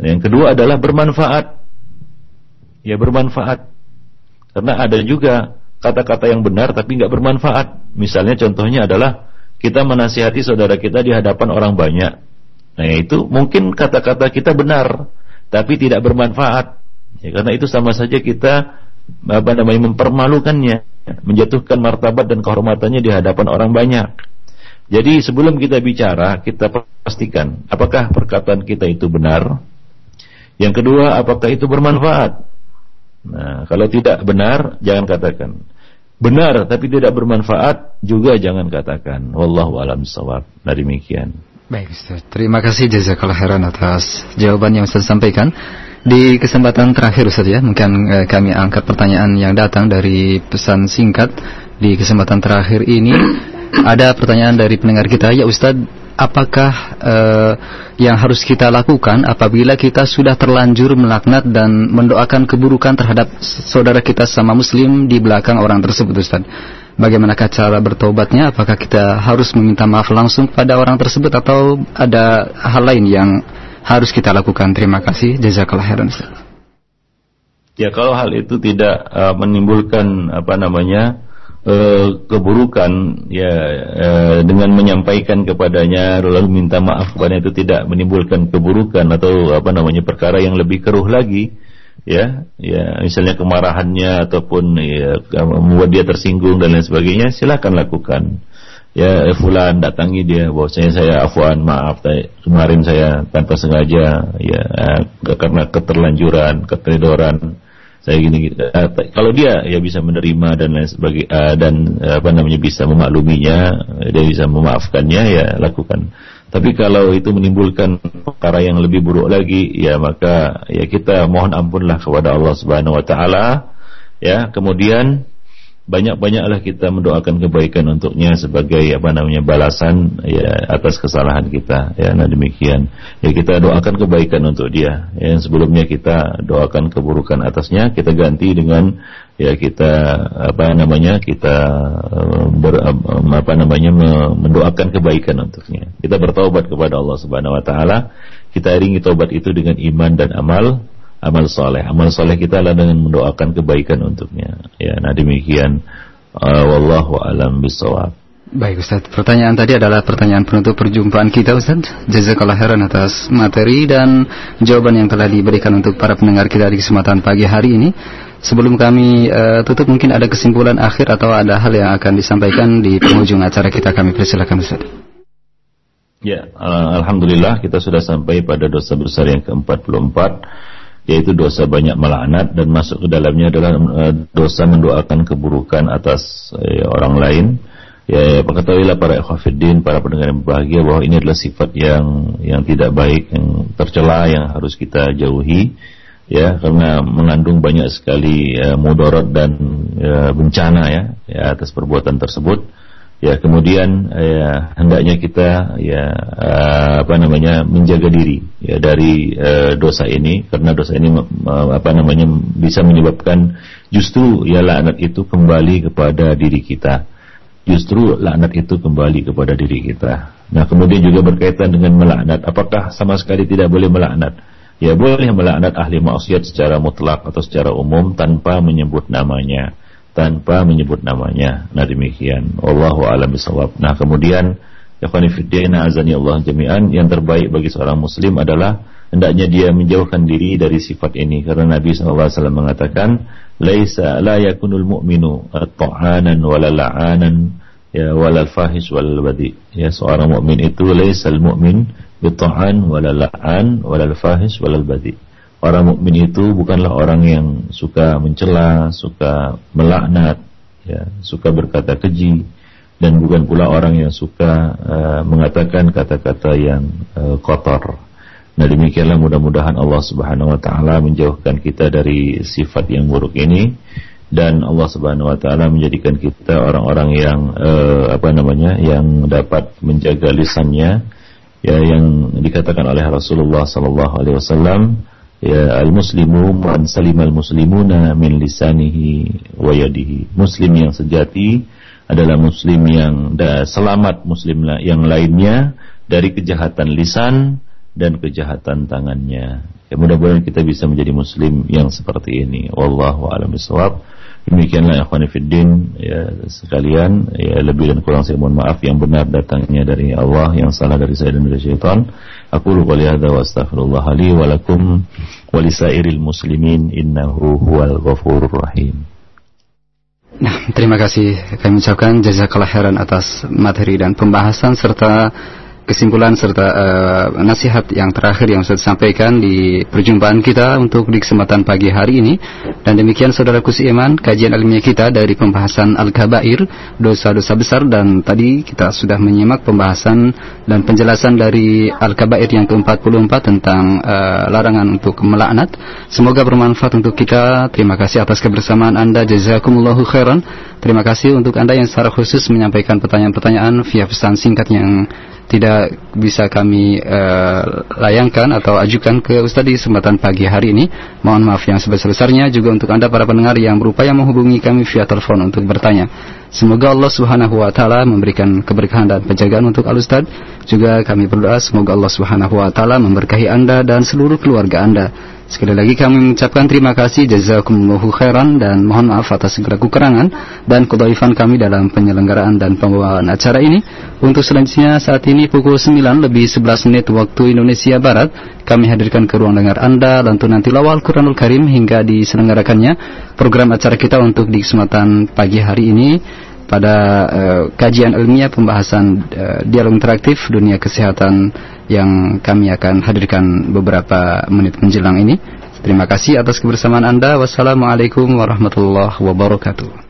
Yang kedua adalah bermanfaat. Ya bermanfaat. Karena ada juga kata-kata yang benar tapi nggak bermanfaat. Misalnya contohnya adalah kita menasihati saudara kita di hadapan orang banyak. Nah itu mungkin kata-kata kita benar tapi tidak bermanfaat. Ya, karena itu sama saja kita apa namanya mempermalukannya, menjatuhkan martabat dan kehormatannya di hadapan orang banyak. Jadi sebelum kita bicara, kita pastikan apakah perkataan kita itu benar. Yang kedua, apakah itu bermanfaat. Nah, kalau tidak benar, jangan katakan. Benar tapi tidak bermanfaat juga jangan katakan. Wallahu alam sawab. Nah demikian. Baik Ustaz, terima kasih jazakallah khairan atas jawaban yang Ustaz sampaikan. Di kesempatan terakhir Ustaz ya, mungkin eh, kami angkat pertanyaan yang datang dari pesan singkat di kesempatan terakhir ini ada pertanyaan dari pendengar kita, ya Ustadz, apakah uh, yang harus kita lakukan apabila kita sudah terlanjur melaknat dan mendoakan keburukan terhadap saudara kita sama muslim di belakang orang tersebut Ustaz? Bagaimanakah cara bertobatnya? Apakah kita harus meminta maaf langsung pada orang tersebut atau ada hal lain yang harus kita lakukan? Terima kasih. Jazakallah khairan Ustaz. Ya kalau hal itu tidak uh, menimbulkan apa namanya e, keburukan ya e, dengan menyampaikan kepadanya lalu minta maaf kepada itu tidak menimbulkan keburukan atau apa namanya perkara yang lebih keruh lagi ya ya misalnya kemarahannya ataupun ya membuat dia tersinggung dan lain sebagainya silakan lakukan. Ya eh, fulan datangi dia bahwasanya saya afwan maaf kemarin saya tanpa sengaja ya karena keterlanjuran keteledoran saya gini, gini. Uh, kalau dia ya bisa menerima dan lain sebagai uh, dan uh, apa namanya bisa memakluminya dia bisa memaafkannya ya lakukan tapi kalau itu menimbulkan perkara yang lebih buruk lagi ya maka ya kita mohon ampunlah kepada Allah Subhanahu wa taala ya kemudian banyak-banyaklah kita mendoakan kebaikan untuknya sebagai apa namanya balasan ya atas kesalahan kita. Ya nah demikian. Ya kita doakan kebaikan untuk dia. Ya, yang sebelumnya kita doakan keburukan atasnya kita ganti dengan ya kita apa namanya kita eh, ber, apa namanya mendoakan kebaikan untuknya. Kita bertobat kepada Allah Subhanahu wa taala. Kita iringi tobat itu dengan iman dan amal amal soleh. Amal soleh kita adalah dengan mendoakan kebaikan untuknya. Ya, nah demikian. Uh, wallahu alam bisawab. Baik Ustaz, pertanyaan tadi adalah pertanyaan penutup perjumpaan kita Ustaz Jazakallah khairan atas materi dan jawaban yang telah diberikan untuk para pendengar kita di kesempatan pagi hari ini Sebelum kami uh, tutup mungkin ada kesimpulan akhir atau ada hal yang akan disampaikan di penghujung acara kita kami persilakan Ustaz Ya, uh, Alhamdulillah kita sudah sampai pada dosa besar yang ke-44 yaitu dosa banyak melaknat dan masuk ke dalamnya adalah uh, dosa mendoakan keburukan atas uh, orang lain. Ya, ya ketahuilah para ikhwatiddin, para pendengar yang bahagia bahwa ini adalah sifat yang yang tidak baik, yang tercela yang harus kita jauhi ya karena mengandung banyak sekali uh, mudarat dan bencana ya, ya atas perbuatan tersebut Ya, kemudian ya, hendaknya kita ya uh, apa namanya menjaga diri ya dari uh, dosa ini karena dosa ini apa namanya bisa menyebabkan justru ya laknat itu kembali kepada diri kita. Justru laknat itu kembali kepada diri kita. Nah, kemudian juga berkaitan dengan melaknat. Apakah sama sekali tidak boleh melaknat? Ya boleh melaknat ahli maksiat secara mutlak atau secara umum tanpa menyebut namanya tanpa menyebut namanya. Nah demikian. Allahu a'lam bishawab. Nah kemudian khonifuddin azani Allah jami'an yang terbaik bagi seorang muslim adalah hendaknya dia menjauhkan diri dari sifat ini karena Nabi SAW mengatakan laisa la yakunul mu'minu ta'anan wala la'anan ya walal fahish walal badi ya seorang mukmin itu laisal mu'min bitta'an wala la'an walal fahish walal badi Orang mukmin itu bukanlah orang yang suka mencela, suka melaknat, ya, suka berkata keji, dan bukan pula orang yang suka uh, mengatakan kata-kata yang uh, kotor. Nah demikianlah mudah-mudahan Allah Subhanahu Wa Taala menjauhkan kita dari sifat yang buruk ini dan Allah Subhanahu Wa Taala menjadikan kita orang-orang yang uh, apa namanya yang dapat menjaga lisannya ya yang dikatakan oleh Rasulullah Sallallahu Alaihi Wasallam ya al-muslimu man salimal muslimuna min lisanihi wa yadihi. Muslim yang sejati adalah muslim yang da, selamat muslim yang lainnya dari kejahatan lisan dan kejahatan tangannya. Ya mudah-mudahan kita bisa menjadi muslim yang seperti ini. Wallahu a'lam. Demikianlah ikhwan fiddin ya sekalian ya lebih dan kurang saya mohon maaf yang benar datangnya dari Allah yang salah dari saya dan dari syaitan. Aku lupa lihat wa astaghfirullah li wa lakum wa lisairil muslimin innahu huwal ghafurur rahim. Nah, terima kasih kami ucapkan jazakallah khairan atas materi dan pembahasan serta kesimpulan serta uh, nasihat yang terakhir yang sudah disampaikan di perjumpaan kita untuk di kesempatan pagi hari ini. Dan demikian saudaraku seiman kajian ilmiah kita dari pembahasan al-kabair dosa-dosa besar. Dan tadi kita sudah menyimak pembahasan dan penjelasan dari al-kabair yang ke-44 tentang uh, larangan untuk melaknat. Semoga bermanfaat untuk kita. Terima kasih atas kebersamaan Anda. Jazakumullahu khairan. Terima kasih untuk Anda yang secara khusus menyampaikan pertanyaan-pertanyaan via pesan singkat yang tidak bisa kami uh, layangkan atau ajukan ke Ustaz di kesempatan pagi hari ini. Mohon maaf yang sebesar-besarnya juga untuk Anda para pendengar yang berupaya menghubungi kami via telepon untuk bertanya. Semoga Allah Subhanahu wa taala memberikan keberkahan dan penjagaan untuk Al Ustaz. Juga kami berdoa semoga Allah Subhanahu wa taala memberkahi Anda dan seluruh keluarga Anda. Sekali lagi kami mengucapkan terima kasih jazakumullahu khairan dan mohon maaf atas segala kekurangan dan kedaifan kami dalam penyelenggaraan dan pembawaan acara ini. Untuk selanjutnya saat ini pukul 9 lebih 11 menit waktu Indonesia Barat kami hadirkan ke ruang dengar Anda lantunan tilawah Al-Quranul Karim hingga diselenggarakannya program acara kita untuk di kesempatan pagi hari ini pada uh, kajian ilmiah pembahasan uh, dialog interaktif dunia kesehatan yang kami akan hadirkan beberapa menit menjelang ini. Terima kasih atas kebersamaan Anda. Wassalamualaikum warahmatullahi wabarakatuh.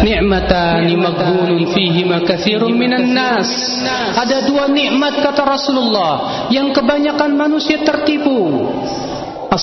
Ni'matani maghbunun fihima kathirun minan nas. Ada dua nikmat kata Rasulullah yang kebanyakan manusia tertipu.